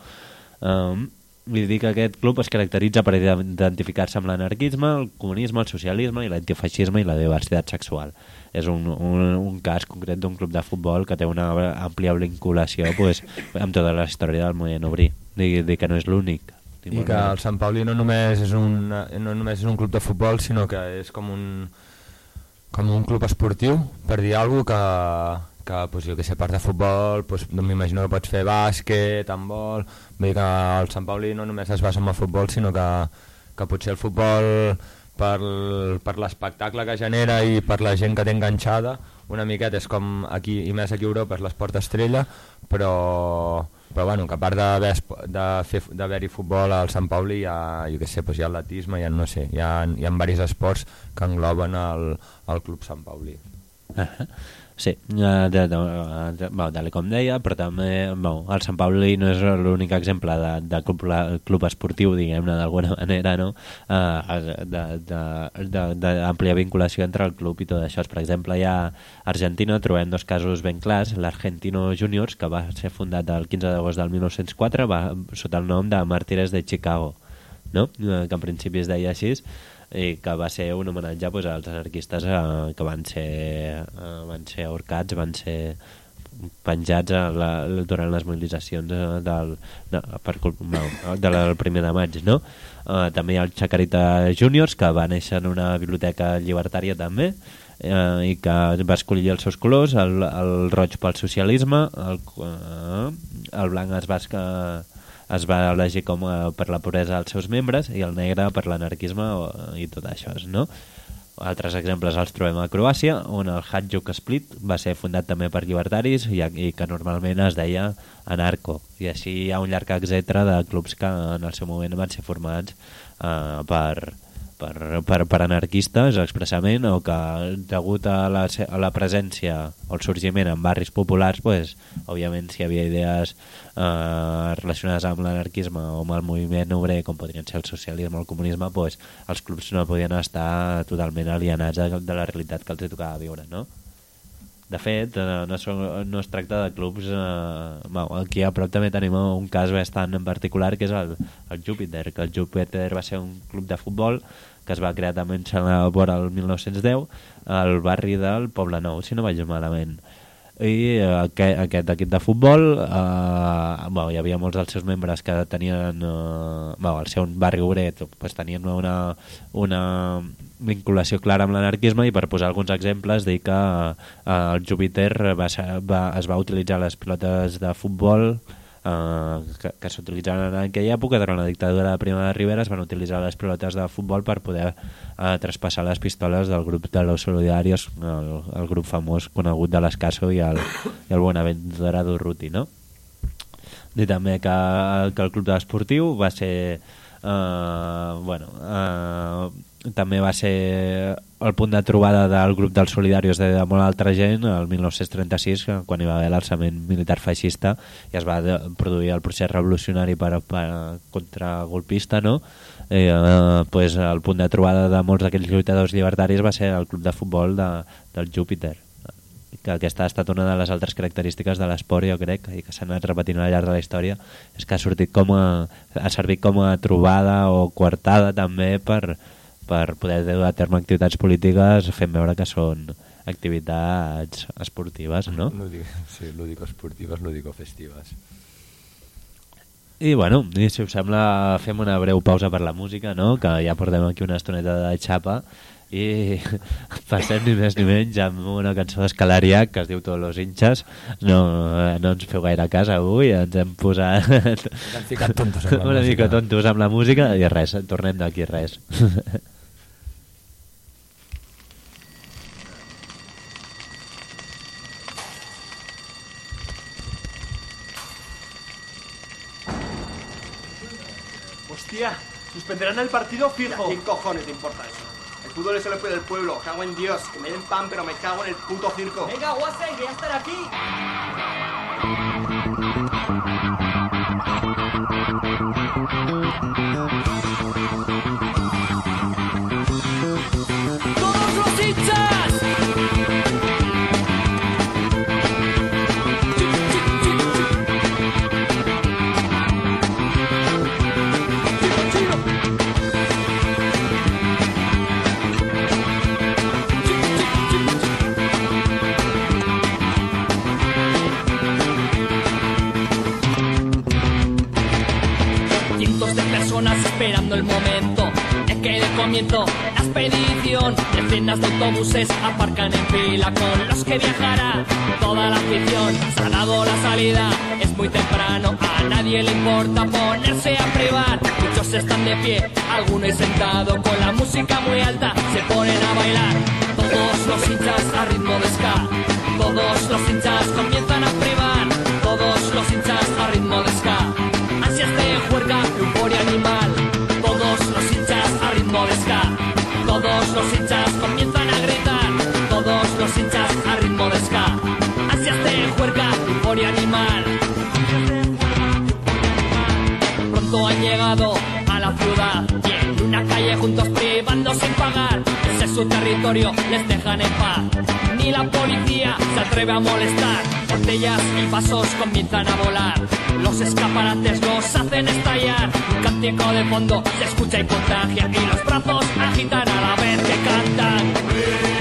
um, Vull dir que aquest club es caracteritza per identificar-se amb l'anarquisme, el comunisme, el socialisme i l'antifeixisme i la diversitat sexual. És un, un, un cas concret d'un club de futbol que té una àmplia vinculació pues, amb tota la història del moviment obrir. Dir que no és l'únic. I que el Sant Pauli no només, és un, no només és un club de futbol, sinó que és com un, com un club esportiu, per dir alguna cosa que, que pues, jo que sé, part de futbol, pues, no m'imagino que pots fer bàsquet, handbol... Vull dir que el Sant Pauli no només es basa en el futbol, sinó que, que potser el futbol per, per l'espectacle que genera i per la gent que té enganxada, una miqueta és com aquí, i més aquí a Europa, és l'esport estrella, però, però bueno, que a part d'haver-hi futbol al Sant Pauli hi ha, jo què sé, doncs hi ha atletisme, hi ha, no sé, hi ha, hi ha diversos esports que engloben el, el Club Sant Pauli. Sí, eh, de, de, de, bueno, tal com deia, però també bueno, el Sant Pauli no és l'únic exemple de, de club, club esportiu, diguem-ne, d'alguna manera, no? Eh, d'àmplia vinculació entre el club i tot això. Per exemple, hi ha Argentina trobem dos casos ben clars, l'Argentino Juniors, que va ser fundat el 15 d'agost del 1904 va, sota el nom de Mártires de Chicago, no? Eh, que en principi es deia així, i que va ser un homenatge pues, als anarquistes eh, que van ser, eh, van ser ahorcats, van ser penjats a la, durant les mobilitzacions eh, del, de, per, cul- no, de la, del primer de maig no? eh, també hi ha el Chacarita Juniors que va néixer en una biblioteca llibertària també eh, i que va escollir els seus colors el, el roig pel socialisme el, eh, el blanc es va, esca, es va elegir com a, per la puresa dels seus membres i el negre per l'anarquisme o- i tot això, no? Altres exemples els trobem a Croàcia, on el Hadjuk Split va ser fundat també per llibertaris i, i que normalment es deia Anarco. I així hi ha un llarg etcètera de clubs que en el seu moment van ser formats eh, per, per, per, per anarquistes expressament o que degut a la, a la presència o el sorgiment en barris populars pues, òbviament si hi havia idees eh, relacionades amb l'anarquisme o amb el moviment obrer com podrien ser el socialisme o el comunisme pues, els clubs no podien estar totalment alienats de, de la realitat que els tocava viure no? De fet, eh, no, so, no es tracta de clubs... Eh, bueno, aquí a prop també tenim un cas bastant en particular, que és el, el Júpiter, que el Júpiter va ser un club de futbol que es va crear també en vora el 1910 al barri del Poble Nou, si no vaig malament. I eh, aquest, aquest equip de futbol, eh, bueno, hi havia molts dels seus membres que tenien, eh, bueno, al seu barri obrer, pues, tenien una, una vinculació clara amb l'anarquisme i per posar alguns exemples dir que eh, el Júpiter va, va, es va utilitzar les pilotes de futbol eh, que, que s'utilitzaven en aquella època durant la dictadura de Prima de Rivera es van utilitzar les pilotes de futbol per poder eh, traspassar les pistoles del grup de los solidarios el, el grup famós conegut de l'Escasso i el, i el Buenaventura Durruti no? dir també que, que el club esportiu va ser eh, bueno, eh, també va ser el punt de trobada del grup dels solidarios de, de molt altra gent el 1936 que quan hi va haver l'alçament militar feixista i es va produir el procés revolucionari per, per contragolpista no? eh, eh, pues el punt de trobada de molts d'aquells lluitadors llibertaris va ser el club de futbol de, del Júpiter que aquesta ha estat una de les altres característiques de l'esport, jo crec, i que s'ha anat repetint al llarg de la història, és que ha sortit com a, ha servit com a trobada o coartada també per, per poder dur a terme activitats polítiques fent veure que són activitats esportives, no? Lúdic, sí, lúdico-esportives, lúdico-festives. I bueno, i si us sembla fem una breu pausa per la música, no? que ja portem aquí una estoneta de xapa i *laughs* passem ni més ni menys amb una cançó d'Escalaria que es diu Todos los hinchas no, eh, no ens feu gaire cas avui ens hem posat hem ficat tontos *laughs* una música. mica tontos amb la música i res, tornem d'aquí res *laughs* Suspenderán el partido fijo. ¿Qué cojones te importa eso? El fútbol es el opio del pueblo. Cago en Dios. Que me den pan, pero me cago en el puto circo. Venga, guasa, que ya estar aquí. La expedición. Decenas de autobuses aparcan en fila con los que viajará toda la afición. Se la salida, es muy temprano, a nadie le importa ponerse a privar. Muchos están de pie, algunos sentado con la música muy alta, se ponen a bailar. Todos los hinchas a ritmo de ska, todos los hinchas comienzan a privar. Euforia animal. Pronto han llegado a la ciudad y en una calle juntos privando sin pagar. Ese es su territorio, les dejan en paz. Ni la policía se atreve a molestar. Botellas y vasos comienzan a volar. Los escaparates los hacen estallar. Un cántico de fondo se escucha y contagia. Y los brazos agitan a la vez que cantan.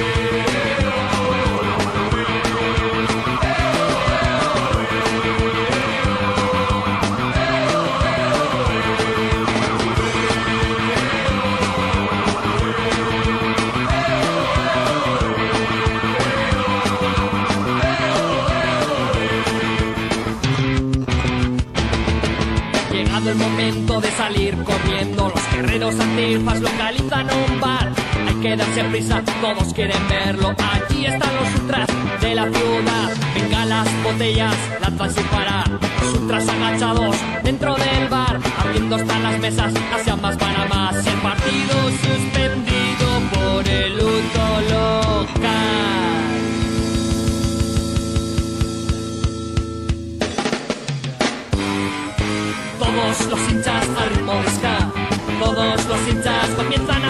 Los antifas localizan un bar. Hay que darse prisa, todos quieren verlo. Aquí están los ultras de la ciudad. Venga las botellas, lanzan sin parar. Los ultras agachados dentro del bar. Abriendo hasta las mesas, hacia más para más. El partido suspendido por el luto local. Todos los hinchas al ritmo hinchas comienzan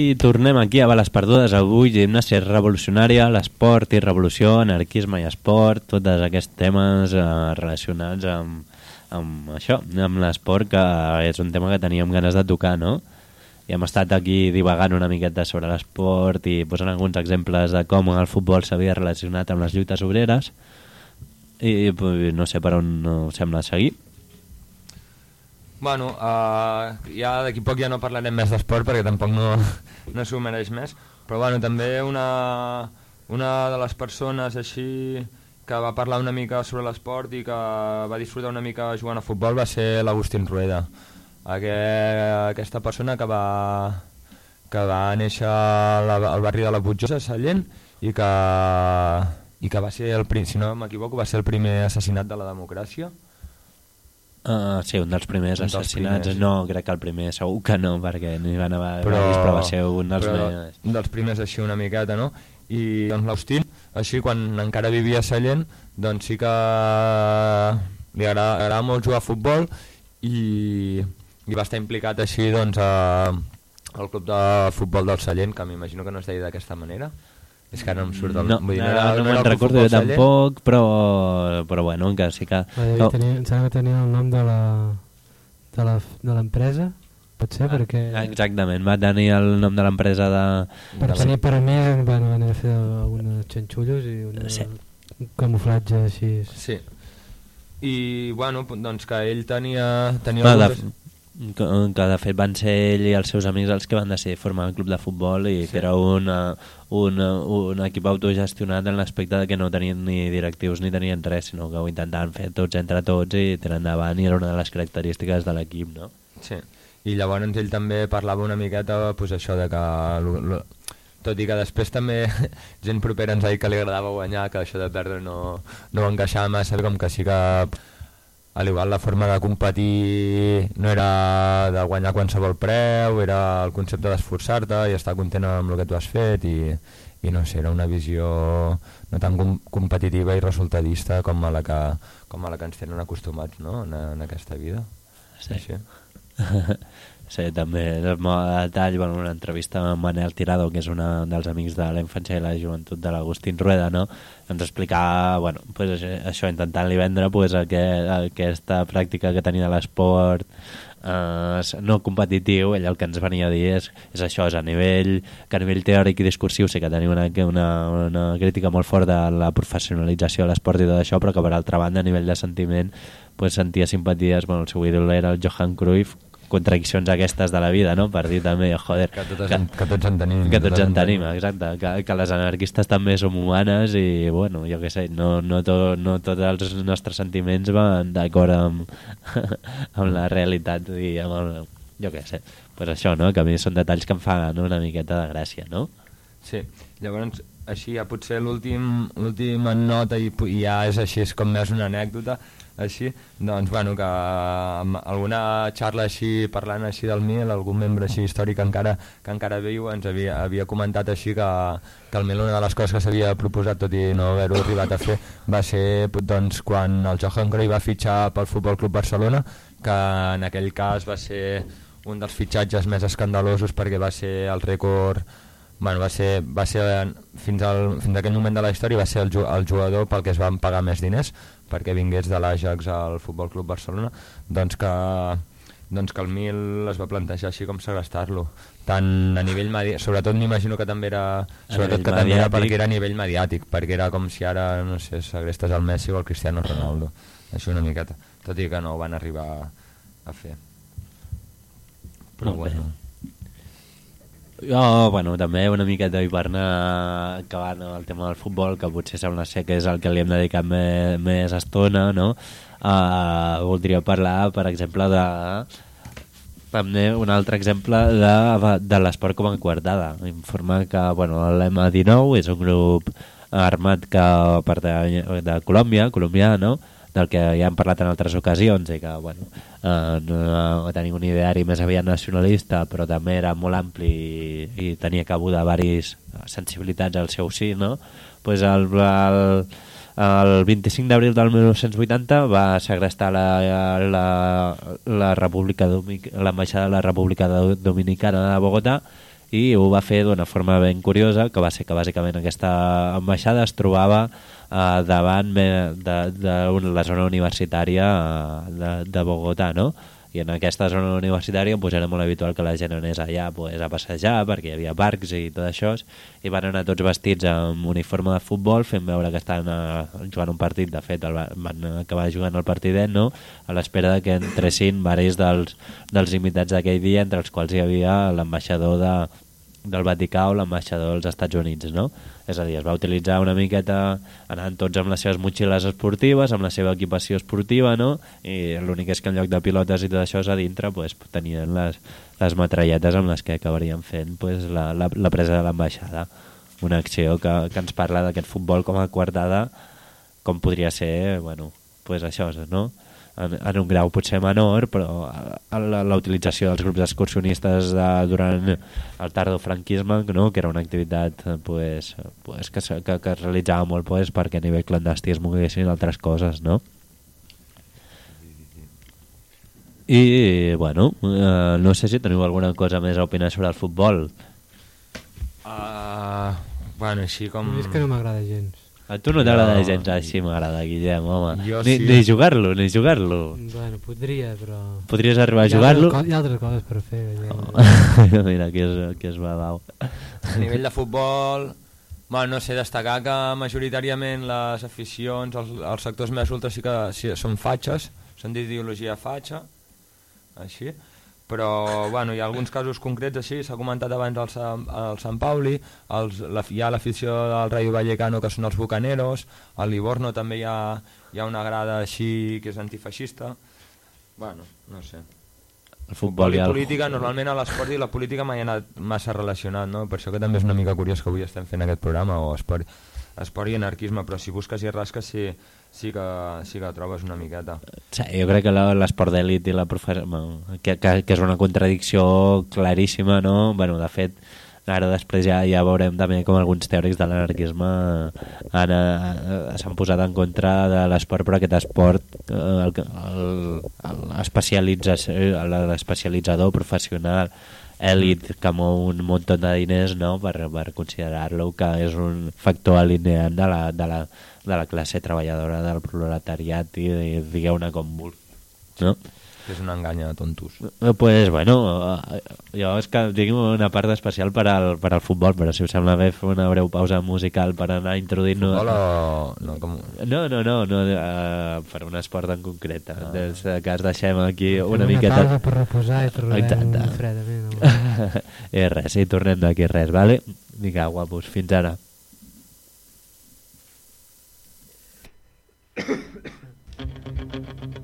I tornem aquí a Bales Perdudes avui, gimnàsia revolucionària, l'esport i revolució, anarquisme i esport, tots aquests temes eh, relacionats amb, amb això, amb l'esport, que és un tema que teníem ganes de tocar, no? I hem estat aquí divagant una miqueta sobre l'esport i posant alguns exemples de com el futbol s'havia relacionat amb les lluites obreres i no sé per on sembla seguir. Bueno, uh, ja d'aquí poc ja no parlarem més d'esport perquè tampoc no, *laughs* no s'ho mereix més, però bueno, també una, una de les persones així que va parlar una mica sobre l'esport i que va disfrutar una mica jugant a futbol va ser l'Agustín Rueda. Aqu aquesta persona que va, que va néixer al, barri de la Pujosa, a Sallent, i que, i que va ser, el, si no m'equivoco, va ser el primer assassinat de la democràcia. Uh, sí, un dels primers Un dels assassinats. primers. No, crec que el primer segur que no, perquè n'hi van haver però, però va ser un dels però primers. un dels primers així una miqueta, no? I doncs l'Austín, així quan encara vivia a Sallent, doncs sí que li agrada, agrada molt jugar a futbol i, i va estar implicat així doncs a, al club de futbol del Sallent, que m'imagino que no es deia d'aquesta manera. És que ara no em surt el... No, vull dir, ara no era me'n recordo jo tampoc, però, però bueno, que sí que... Ah, devia No, tenir, em sembla que tenia el nom de la de la- de l'empresa, pot ser, perquè Exactament, va tenir el nom de l'empresa de... per tenir permís bueno, van haver de fer alguns xanxullos i una, Sí. un camuflatge així. Sí. I, bueno, doncs que ell tenia... tenia Va, de, alguns- que, que de fet van ser ell i els seus amics els que van decidir formar el club de futbol i sí. que era una, un, un equip autogestionat en l'aspecte de que no tenien ni directius ni tenien res, sinó que ho intentaven fer tots entre tots i tirar endavant i era una de les característiques de l'equip, no? Sí, i llavors ell també parlava una miqueta pues, això de que... lo- lo- Tot i que després també *laughs* gent propera ens ha dit que li agradava guanyar, que això de perdre no, no encaixava massa, com que sí que a l'igual la forma de competir no era de guanyar qualsevol preu, era el concepte d'esforçar-te i estar content amb el que tu has fet i, i no sé, era una visió no tan com competitiva i resultadista com a la que, com a la que ens tenen acostumats no? en, en aquesta vida. Sí. sí. *laughs* Sí, també. Modo de detall, bueno, una entrevista amb Manel Tirado, que és un dels amics de la infància i la joventut de l'Agustín Rueda, no? ens explicava, bueno, pues això, això intentant-li vendre pues, aquest, aquesta pràctica que tenia de l'esport eh, no competitiu, ell el que ens venia a dir és, és això, és a nivell que a nivell teòric i discursiu sí que tenia una, una, una crítica molt forta a la professionalització de l'esport i tot això, però que per altra banda a nivell de sentiment pues, sentia simpaties, bueno, el seu ídol era el Johan Cruyff, contradiccions aquestes de la vida, no? Per dir també, joder... Que totes en- que tots en tenim. Que tots en en tenim, exacte. Que, que les anarquistes també som humanes i, bueno, jo què sé, no, no, to, no tots els nostres sentiments van d'acord amb, *laughs* amb la realitat i amb el... Jo què sé. pues això, no? Que a mi són detalls que em fan una miqueta de gràcia, no? Sí, llavors així ja potser l'últim l'última nota i ja és així, és com més una anècdota així, doncs bueno, que amb alguna xarra així parlant així del Mil, algun membre així històric que encara, que encara viu ens havia, havia comentat així que, que el Mil una de les coses que s'havia proposat tot i no haver-ho arribat a fer va ser doncs, quan el Johan Cruyff va fitxar pel Futbol Club Barcelona que en aquell cas va ser un dels fitxatges més escandalosos perquè va ser el rècord bueno, va ser, va ser fins, al, fins a aquell moment de la història va ser el, el jugador pel que es van pagar més diners perquè vingués de l'Ajax al Futbol Club Barcelona doncs que, doncs que el Mil es va plantejar així com segrestar-lo tant a nivell mediàtic, sobretot m'imagino que també era sobretot que també era perquè era a nivell mediàtic perquè era com si ara, no sé, segrestes el Messi o el Cristiano Ronaldo. Així una miqueta, tot i que no ho van arribar a fer. Però Molt bé. bueno Jo, bueno, també una miqueta per anar acabant el tema del futbol, que potser sembla ser que és el que li hem dedicat més, més estona, no? Uh, voldria parlar, per exemple, de també un altre exemple de, de l'esport com a coartada. Informa que bueno, l'M19 és un grup armat que pertany de Colòmbia, colombià, no? Del que ja hem parlat en altres ocasions i que bueno, eh, no tenia un ideari més aviat nacionalista però també era molt ampli i, i tenia cabuda varis sensibilitats al seu sí no? pues el, el, el 25 d'abril del 1980 va segrestar la, la, la República l'ambaixada de la República Dominicana de Bogotà i ho va fer d'una forma ben curiosa que va ser que bàsicament aquesta ambaixada es trobava eh, davant de, de una- la zona universitària eh, de, de Bogotà no? I en aquesta zona universitària pues, era molt habitual que la gent anés allà pues, a passejar perquè hi havia parcs i tot això i van anar tots vestits amb uniforme de futbol fent veure que estaven eh, jugant un partit de fet el, va- van acabar jugant el partidet no? a l'espera que entressin varis dels, dels imitats d'aquell dia entre els quals hi havia l'ambaixador de, del Vaticà o l'ambaixador dels Estats Units, no? És a dir, es va utilitzar una miqueta anant tots amb les seves motxilles esportives, amb la seva equipació esportiva, no? I l'únic és que en lloc de pilotes i tot això a dintre pues, tenien les, les metralletes amb les que acabarien fent pues, la, la, la presa de l'ambaixada. Una acció que, que ens parla d'aquest futbol com a coartada, com podria ser, bueno, pues això, no? En, en un grau potser menor, però a- a la, la utilització dels grups excursionistes de, durant el tardofranquisme, no? que era una activitat eh, pues, pues, que, se- que, que es realitzava molt pues, perquè a nivell clandestí es moguessin altres coses, no? I, bueno, eh, no sé si teniu alguna cosa més a opinar sobre el futbol. Uh, bueno, així com... És que no m'agrada gens. A tu no t'agrada No. gens així, m'agrada, Guillem, home. Jo ni, sí. ni jugar-lo, ni jugar-lo. Bueno, podria, però... Podries arribar a jugar-lo? Hi ha altres coses per fer. Ja. *laughs* Mira, aquí es, aquí es va dau. A nivell de futbol, bueno, no sé, destacar que majoritàriament les aficions, els, els sectors més ultres sí que sí, són fatxes, són d'ideologia fatxa, així, però bueno, hi ha alguns casos concrets així, s'ha comentat abans el, Sant, el Sant Pauli, els, la, hi ha l'afició del Rayo Vallecano que són els Bucaneros, al Livorno també hi ha, hi ha una grada així que és antifeixista, bueno, no sé. El futbol i el... política, normalment a l'esport i la política mai ha anat massa relacionat, no? Per això que també és una mica curiós que avui estem fent aquest programa, o esport, esport i anarquisme, però si busques i rasques sí, sí, que, sí que trobes una miqueta. Sí, jo crec que l'esport d'elit i la professió... Que, que, que és una contradicció claríssima, no? Bueno, de fet, ara després ja, ja veurem també com alguns teòrics de l'anarquisme eh, s'han posat en contra de l'esport, però aquest esport, eh, l'especialitzador professional èlit que mou un munt de diners no? per, per considerar-lo que és un factor alineant de la, de la, de la classe treballadora del proletariat i, i digueu-ne com vul no? Que és una enganya de tontos. Eh, pues, bueno, eh, jo és que tinc una part especial per al, per al futbol, però si us sembla bé fer una breu pausa musical per anar introduint-nos... Futbol o... No, com... no, no, no, no uh, per un esport en concret. Ah. Des que es deixem aquí una, una miqueta... Una per reposar i tornem oh, fredament. No? I res, i tornem d'aquí res, vale? Vinga, guapos, fins ara. *coughs*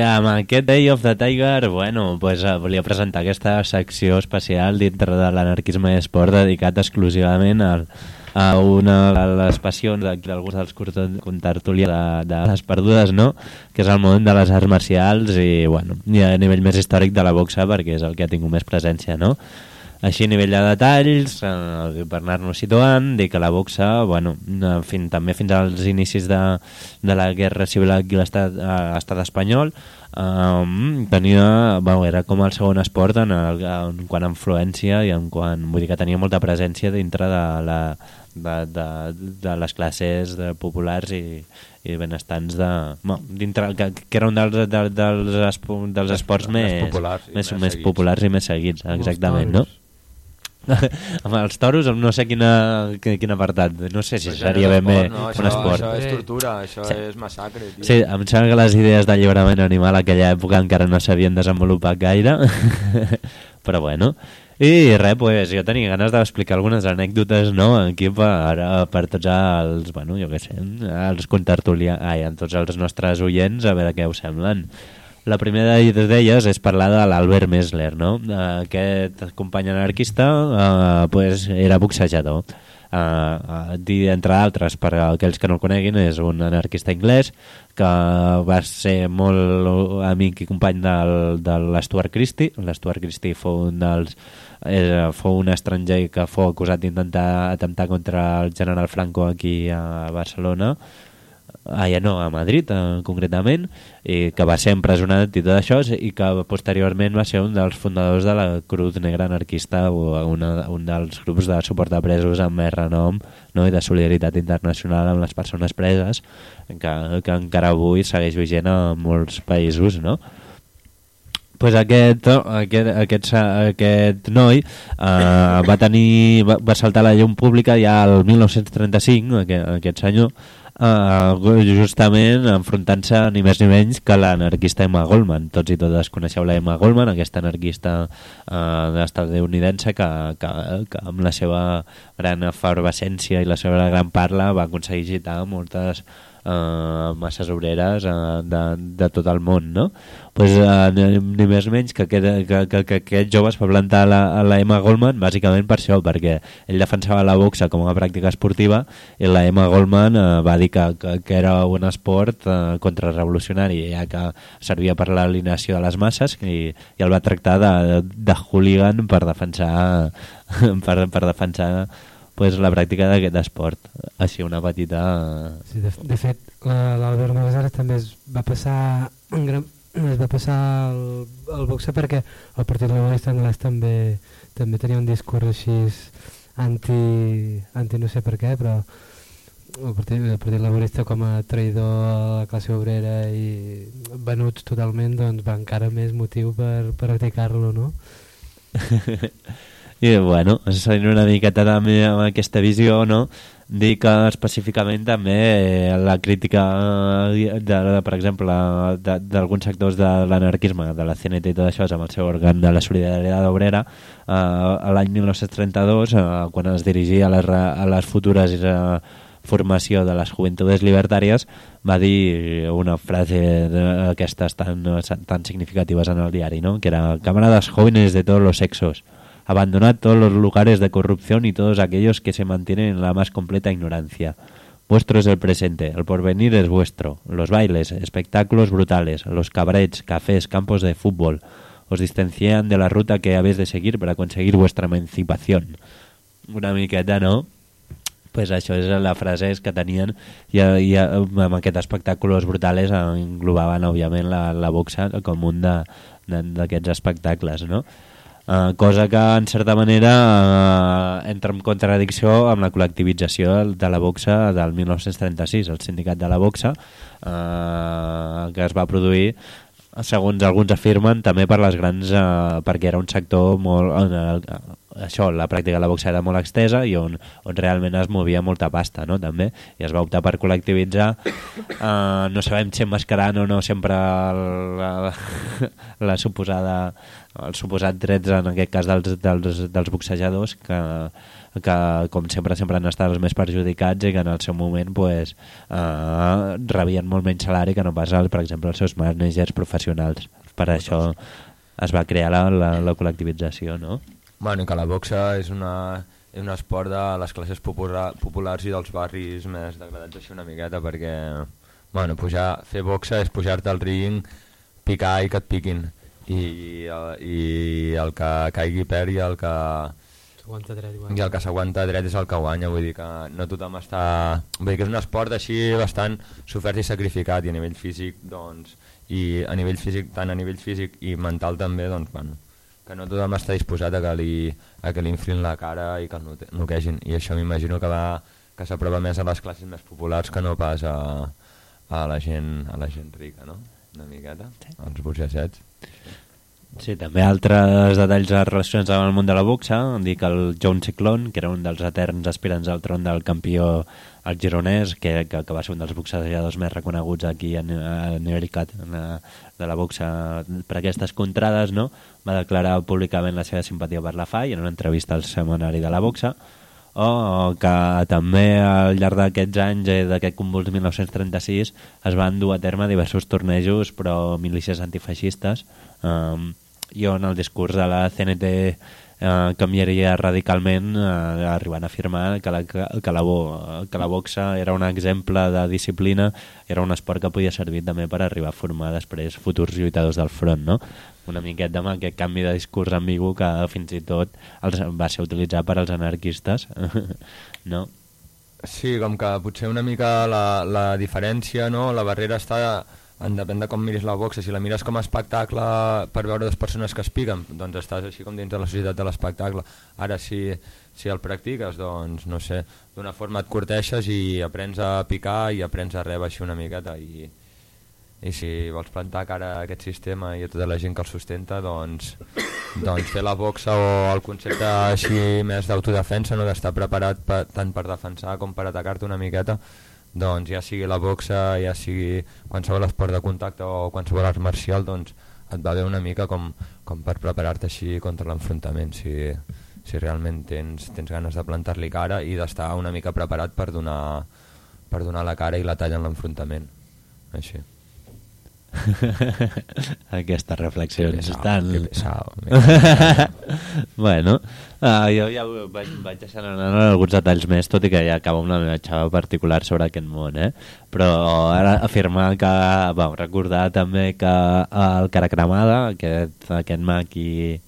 Amb aquest Day of the Tiger, bueno, pues, eh, volia presentar aquesta secció especial dintre de l'anarquisme i esport dedicat exclusivament al, a una de les passions d'alguns dels contertulians de, de les perdudes, no? que és el món de les arts marcials i, bueno, i a nivell més històric de la boxa perquè és el que ha tingut més presència, no? Així a nivell de detalls, eh, per anar-nos situant, dir que la boxa, bueno, eh, fin, també fins als inicis de, de la guerra civil aquí a l'estat espanyol, eh, tenia, bueno, era com el segon esport en, el, en quant a influència i en quant, vull dir que tenia molta presència dintre de, la, de, de, de les classes de populars i, i benestants de, bueno, dintre, que, que era un dels, de, dels, espo, dels esports més més, populars més, més més populars i més seguits, exactament, no? *laughs* amb els toros no sé quina, qui- quin apartat no sé si Això seria no ben bé no, un això, esport Això és tortura, això Sí. és massacre, tio. Sí, em sembla que les idees d'alliberament animal a aquella època encara no s'havien desenvolupat gaire, *laughs* però bueno. I res, pues, jo tenia ganes d'explicar algunes anècdotes no, aquí per, per tots els, bueno, jo què sé, els contertulians, ai, amb tots els nostres oients, a veure què us semblen. La primera d'elles és parlar de l'Albert Messler, no? Aquest company anarquista eh, pues, era boxejador. Uh, entre altres, per aquells que no el coneguin, és un anarquista anglès que va ser molt amic i company del, de l'Stuart Christie. L'Stuart Christie fou un dels eh, fou un estranger que fou acusat d'intentar atemptar contra el general Franco aquí a Barcelona ja no, a Madrid eh, concretament i que va ser empresonat i tot això i que posteriorment va ser un dels fundadors de la Cruz Negra Anarquista o una, un dels grups de suport a presos amb més renom no? i de solidaritat internacional amb les persones preses que, que encara avui segueix vigent a molts països no? pues aquest, aquest, aquest, aquest noi eh, va tenir va, va saltar la llum pública ja el 1935 aquest, aquest senyor eh, justament enfrontant-se ni més ni menys que l'anarquista Emma Goldman. Tots i totes coneixeu la Emma Goldman aquesta anarquista eh, estadounidense que, que, que amb la seva gran efervescència i la seva gran parla va aconseguir agitar moltes uh, masses obreres uh, de, de tot el món, no? Pues, uh, ni, ni més menys que aquest, que, que, que jove es va plantar a la, la Emma Goldman bàsicament per això, perquè ell defensava la boxa com a pràctica esportiva i la Emma Goldman uh, va dir que, que, que era un esport uh, contrarrevolucionari, ja que servia per l'alineació de les masses i, i el va tractar de, de hooligan per defensar *laughs* per, per defensar pues, la pràctica d'aquest esport. Així una petita... Sí, de, de fet, la- l'Albert Magasares també es va passar en gran, es va passar el, el boxe perquè el Partit Laborista Anglès també també tenia un discurs així anti, anti no sé per què, però el Partit, el Partit Laborista com a traïdor a la classe obrera i venuts totalment doncs va encara més motiu per per practicar-lo, no? *laughs* I bueno, seguint una miqueta també amb aquesta visió, no? dir que específicament també eh, la crítica, de, de, per exemple, de- d'alguns sectors de l'anarquisme, de la CNT i tot això, amb el seu òrgan de la solidaritat obrera, eh, l'any 1932, eh, quan es dirigia a les, a les futures eh, formació de les Juventudes Libertàries, va dir una frase d'aquestes tan, tan significatives en el diari, no? que era «Camaradas jóvenes de todos los sexos, abandonad todos los lugares de corrupción y todos aquellos que se mantienen en la más completa ignorancia. Vuestro es el presente, el porvenir es vuestro. Los bailes, espectáculos brutales, los cabarets, cafés, campos de fútbol, os distancian de la ruta que habéis de seguir para conseguir vuestra emancipación. Una miqueta, no? pues això és la frase que tenien i, i amb aquests espectacles brutals englobaven la, la boxa com un d'aquests espectacles no? Uh, cosa que en certa manera uh, entra en contradicció amb la col·lectivització de la boxa del 1936, el sindicat de la boxa uh, que es va produir segons alguns afirmen també per les grans uh, perquè era un sector molt el, això, la pràctica de la boxa era molt extesa i on, on realment es movia molta pasta, no?, també, i es va optar per col·lectivitzar. Uh, no sabem si emmascarant o no sempre la, la, *laughs* la suposada els suposats drets en aquest cas dels, dels, dels boxejadors que, que com sempre sempre han estat els més perjudicats i que en el seu moment pues, uh, rebien molt menys salari que no pas el, per exemple els seus managers professionals per això es va crear la, la, la col·lectivització no? Bueno, que la boxa és una, és un esport de les classes popular, populars i dels barris més degradats així una miqueta perquè bueno, pujar, fer boxa és pujar-te al ring, picar i que et piquin. I, i el que caigui perd i el que s'aguanta dret, i el que s'aguanta dret és el que guanya vull dir que no tothom està vull dir que és un esport així bastant sofert i sacrificat i a nivell físic doncs i a nivell físic, tant a nivell físic i mental també, doncs, bueno, que no tothom està disposat a que li, a que li inflin la cara i que el noquegin. I això m'imagino que va que s'aprova més a les classes més populars que no pas a, a, la, gent, a la gent rica, no? Una miqueta, sí. als burgesets. Sí, també altres detalls relacionats amb el món de la boxa, dir que el John Ciclón, que era un dels eterns aspirants al tron del campió el gironès, que, que, que va ser un dels boxejadors més reconeguts aquí a, a nivell cat, a, de la boxa per aquestes contrades, no? va declarar públicament la seva simpatia per la FAI en una entrevista al semanari de la boxa, o que també al llarg d'aquests anys eh, d'aquest convuls 1936 es van dur a terme diversos tornejos però milícies antifeixistes um, i on el discurs de la CNT eh, canviaria radicalment eh, arribant a afirmar que la, que, la bo, que la boxa era un exemple de disciplina, era un esport que podia servir també per arribar a formar després futurs lluitadors del front, no? una miqueta amb aquest canvi de discurs ambigu que fins i tot els, va ser utilitzat per als anarquistes, *laughs* no? Sí, com que potser una mica la, la diferència, no? la barrera està en depèn de com miris la boxa, si la mires com a espectacle per veure dues persones que es piguen, doncs estàs així com dins de la societat de l'espectacle. Ara si, si el practiques, doncs no sé, d'una forma et corteixes i aprens a picar i aprens a rebre així una miqueta i, i si vols plantar cara a aquest sistema i a tota la gent que el sustenta, doncs, doncs fer la boxa o el concepte així més d'autodefensa, no d'estar preparat per, tant per defensar com per atacar-te una miqueta, doncs ja sigui la boxa, ja sigui qualsevol esport de contacte o qualsevol art marcial, doncs et va bé una mica com, com per preparar-te així contra l'enfrontament, si, si realment tens, tens ganes de plantar-li cara i d'estar una mica preparat per donar, per donar la cara i la talla en l'enfrontament. Així. *laughs* Aquestes reflexions pesao, estan... Que pesado. *laughs* bueno, uh, jo ja vaig, vaig deixant anar alguns detalls més, tot i que ja acaba una meva xava particular sobre aquest món, eh? Però ara afirmar que... Bueno, recordar també que el Caracramada, aquest, aquest maqui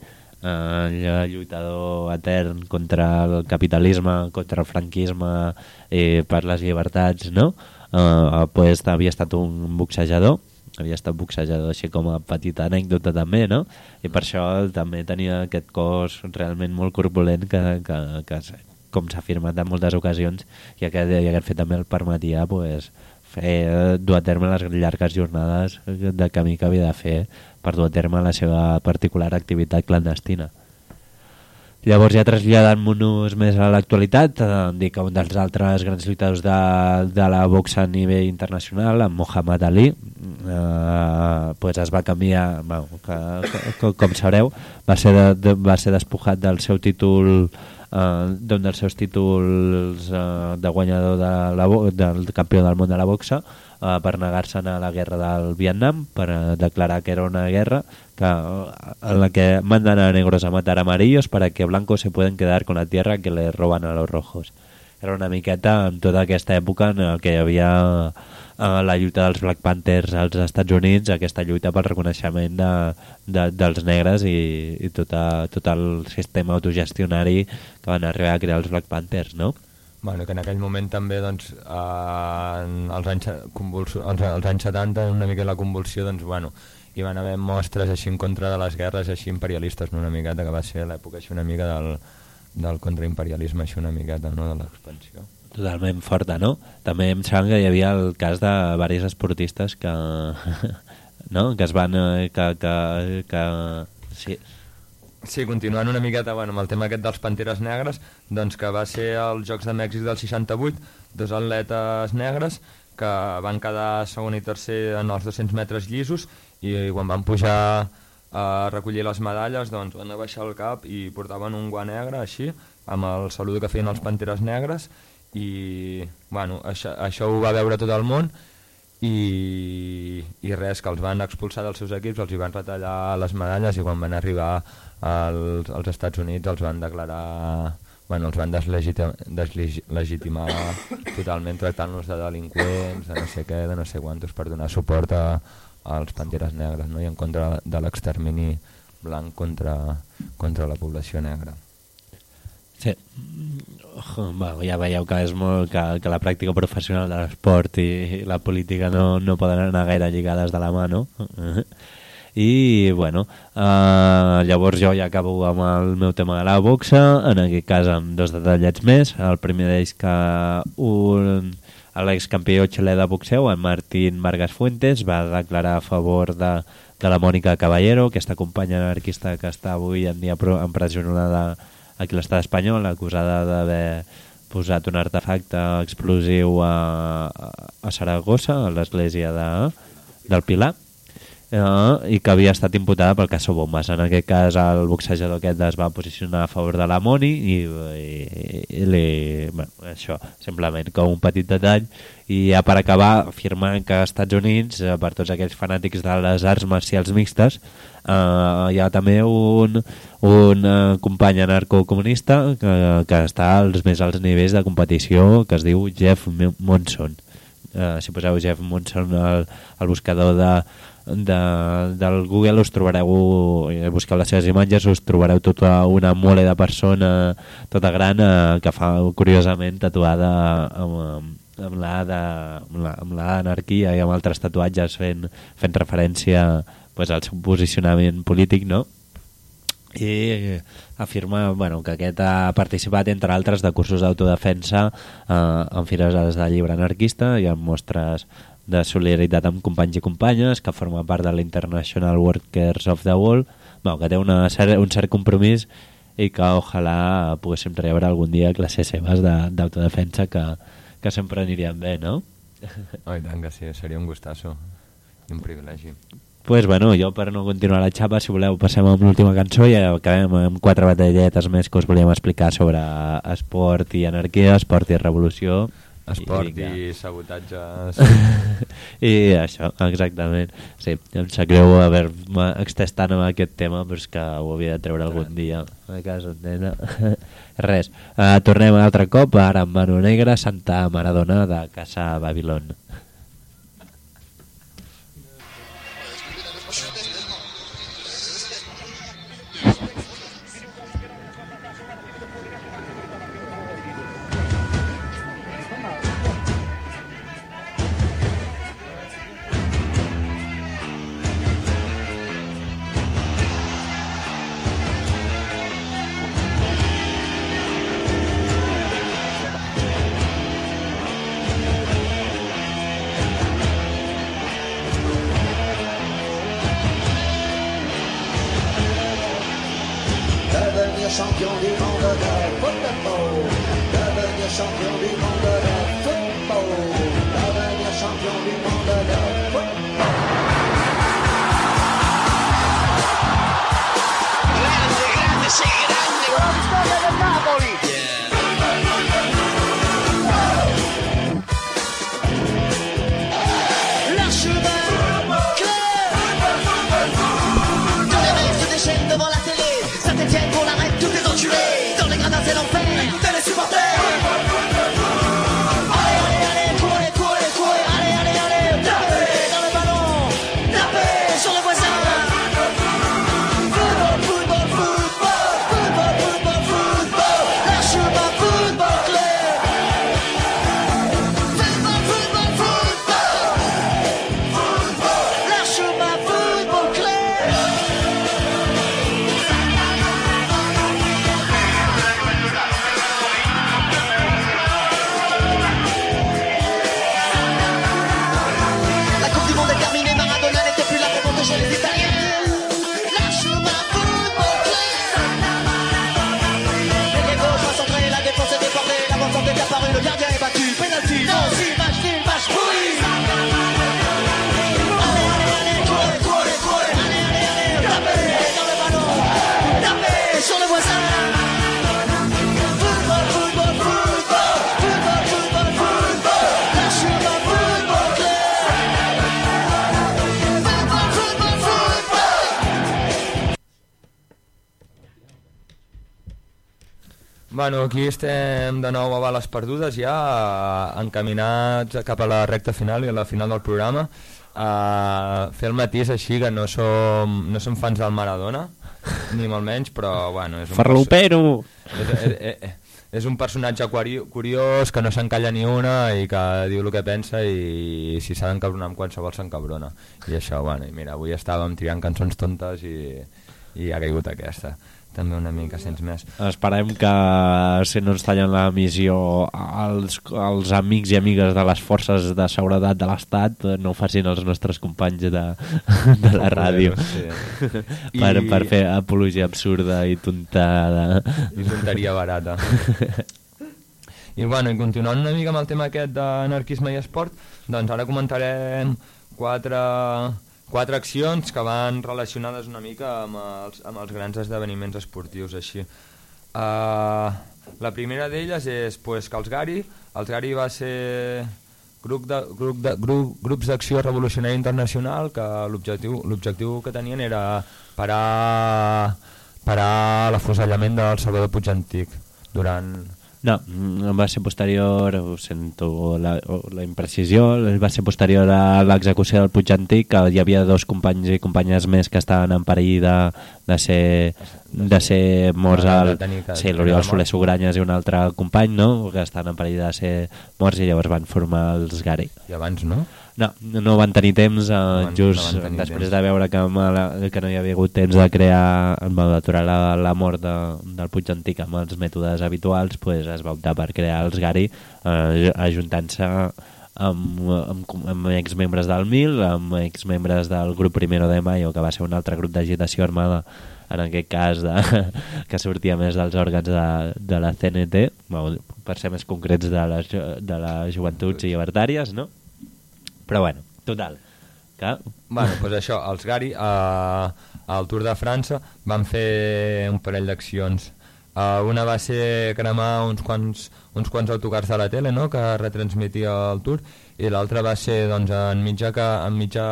eh, lluitador etern contra el capitalisme, contra el franquisme i per les llibertats, no? Eh, pues, havia estat un boxejador havia estat boxejador així com a petita anècdota també, no? I per això també tenia aquest cos realment molt corpulent que, que, que com s'ha afirmat en moltes ocasions i aquest, i aquest fet també el permetia pues, fer, dur a terme les llargues jornades de camí que havia de fer per dur a terme la seva particular activitat clandestina. Llavors ja traslladant-nos més a l'actualitat, eh, dir que un dels altres grans lluitadors de, de la boxa a nivell internacional, en Muhammad Ali, eh, pues es va canviar, bueno, que, que, com sabreu, va ser, de, de, va ser despujat del seu títol eh, d'un dels seus títols eh, de guanyador de la, del campió del món de la boxa eh, per negar-se'n a la guerra del Vietnam, per eh, declarar que era una guerra que, en la que mandan a negros a matar amarillos para que blancos se pueden quedar con la tierra que le roban a los rojos. Era una miqueta en tota aquesta època en què hi havia eh, la lluita dels Black Panthers als Estats Units, aquesta lluita pel reconeixement de, de, dels negres i, i tota, tot el sistema autogestionari que van arribar a crear els Black Panthers, no? Bueno, que en aquell moment també, doncs, eh, als, anys, convulso, als, als anys 70, una mica la convulsió, doncs, bueno, hi van haver mostres així en contra de les guerres així imperialistes, no? una miqueta, que va ser l'època així una mica del, del contraimperialisme així una miqueta, no?, de l'expansió. Totalment forta, no? També em sembla que hi havia el cas de diversos esportistes que, *laughs* no? que es van... Eh, que, que, que, sí, Sí, continuant una miqueta bueno, amb el tema aquest dels Panteres Negres, doncs que va ser als Jocs de Mèxic del 68, dos atletes negres que van quedar segon i tercer en els 200 metres llisos i quan van pujar a recollir les medalles doncs van abaixar el cap i portaven un guant negre així, amb el salut que feien els Panteres Negres i bueno, això, això ho va veure tot el món i, i res, que els van expulsar dels seus equips, els hi van retallar les medalles i quan van arribar als, als Estats Units els van declarar bueno, els van deslegitimar, deslegitimar totalment tractant-los de delinqüents, de no sé què, de no sé quantos per donar suport a, als Panteres Negres no? i en contra de l'extermini blanc contra, contra la població negra. Sí. Bueno, ja veieu que és molt que, que la pràctica professional de l'esport i la política no, no poden anar gaire lligades de la mà, no? *laughs* I, bueno, uh, llavors jo ja acabo amb el meu tema de la boxa, en aquest cas amb dos detallets més. El primer d'ells que un l'excampió xilè de boxeu, en Martín Vargas Fuentes, va declarar a favor de, de la Mònica Caballero, aquesta companya anarquista que està avui en dia empresonada aquí l'estat espanyol, acusada d'haver posat un artefacte explosiu a, a Saragossa, a l'església de, del Pilar, eh, i que havia estat imputada pel cas Bombes. En aquest cas el boxejador aquest es va posicionar a favor de la Moni i, i, i li, bueno, això, simplement com un petit detall i ja per acabar afirmant que als Estats Units eh, per tots aquells fanàtics de les arts marcials mixtes eh, hi ha també un, un uh, company anarcocomunista que, que està als més alts nivells de competició que es diu Jeff Monson uh, si poseu Jeff Monson al, al buscador de, de, del Google us trobareu busqueu les seves imatges us trobareu tota una mole de persona tota gran uh, que fa curiosament tatuada amb, amb la d'anarquia i amb altres tatuatges fent, fent referència pues, al seu posicionament polític, no? i afirma bueno, que aquest ha participat entre altres de cursos d'autodefensa eh, en fires de llibre anarquista i en mostres de solidaritat amb companys i companyes que forma part de l'International Workers of the World bueno, que té una, un cert compromís i que ojalà poguéssim rebre algun dia classes seves d'autodefensa que, que sempre anirien bé, no? Oh, tant que sí, seria un gustasso i un privilegi pues bueno, jo per no continuar la xapa, si voleu, passem amb l'última cançó i acabem amb quatre batalletes més que us volíem explicar sobre esport i anarquia, esport i revolució. Esport i, i, sabotatges. *laughs* I això, exactament. Sí, em sap greu haver-me extès tant amb aquest tema, però és que ho havia de treure algun dia. A casa, nena. *laughs* Res, uh, tornem un altre cop, ara amb Manu Negra, Santa Maradona de Casa Babilón. Estem de nou a bales perdudes ja, encaminats cap a la recta final i a la final del programa. Uh, fer el matís així que no som, no som fans del Maradona, ni molt menys, però bueno... És un Farlopero! És, és, és, és un personatge curiós que no s'encalla ni una i que diu el que pensa i si s'ha d'encabronar amb qualsevol s'encabrona. I això, bueno, i mira, avui estàvem triant cançons tontes i, i ha caigut aquesta. També una mica, sents més. Esperem que si no ens tallen la missió els, els amics i amigues de les forces de seguretat de l'Estat eh, no ho facin els nostres companys de, de la ràdio *laughs* Sí. *laughs* per, I- per fer apologia absurda i tontada I tonteria barata. *laughs* I bueno, i continuant una mica amb el tema aquest d'anarquisme i esport, doncs ara comentarem quatre, quatre accions que van relacionades una mica amb els, amb els grans esdeveniments esportius així. Uh, la primera d'elles és pues, que els Gari, els Gari va ser grup de, grup de, grup, grups d'acció revolucionària internacional que l'objectiu que tenien era parar, parar l'afusellament del Salvador Puig Antic durant... No, va ser posterior, ho sento la, la imprecisió, va ser posterior a l'execució del Puig Antic, que hi havia dos companys i companyes més que estaven en perill de, de ser de ser morts al... Sí, l'Oriol. Soler Sugranyes i un altre company, no?, que estaven en perill de ser morts i llavors van formar els Gari. I abans, no? No, no van tenir temps, eh, van- no just van tenir després temps. de veure que, mala, que no hi havia hagut temps de crear, d'aturar la, la mort de, del Puig Antic amb els mètodes habituals, pues es va optar per crear els Gari, eh, ajuntant-se amb, amb, amb exmembres del MIL, amb exmembres del grup Primero de Mayo, que va ser un altre grup d'agitació armada, en aquest cas de, *laughs* que sortia més dels òrgans de, de la CNT, per ser més concrets de les, de les joventuts llibertàries, no? Però bueno, total, que... Bueno, doncs això, els Gari eh, al Tour de França van fer un parell d'accions. Uh, una va ser cremar uns quants, uns quants autocars de la tele no? que retransmetia el Tour i l'altra va ser doncs, en, mitja, en, mitja,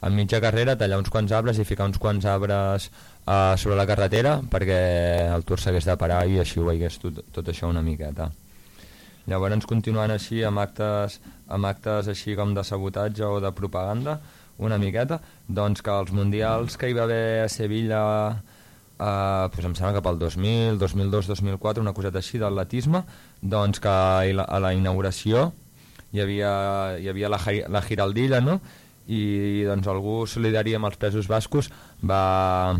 en mitja carrera tallar uns quants arbres i ficar uns quants arbres uh, sobre la carretera perquè el Tour s'hagués de parar i així ho hagués tot, tot això una miqueta. Llavors continuant així amb actes, amb actes així com de sabotatge o de propaganda, una miqueta, doncs que els mundials que hi va haver a Sevilla, eh, doncs em sembla que pel 2000, 2002, 2004, una coseta així d'atletisme, doncs que a la, inauguració hi havia, hi havia la, la Giraldilla, no? I doncs algú solidari amb els pesos bascos va,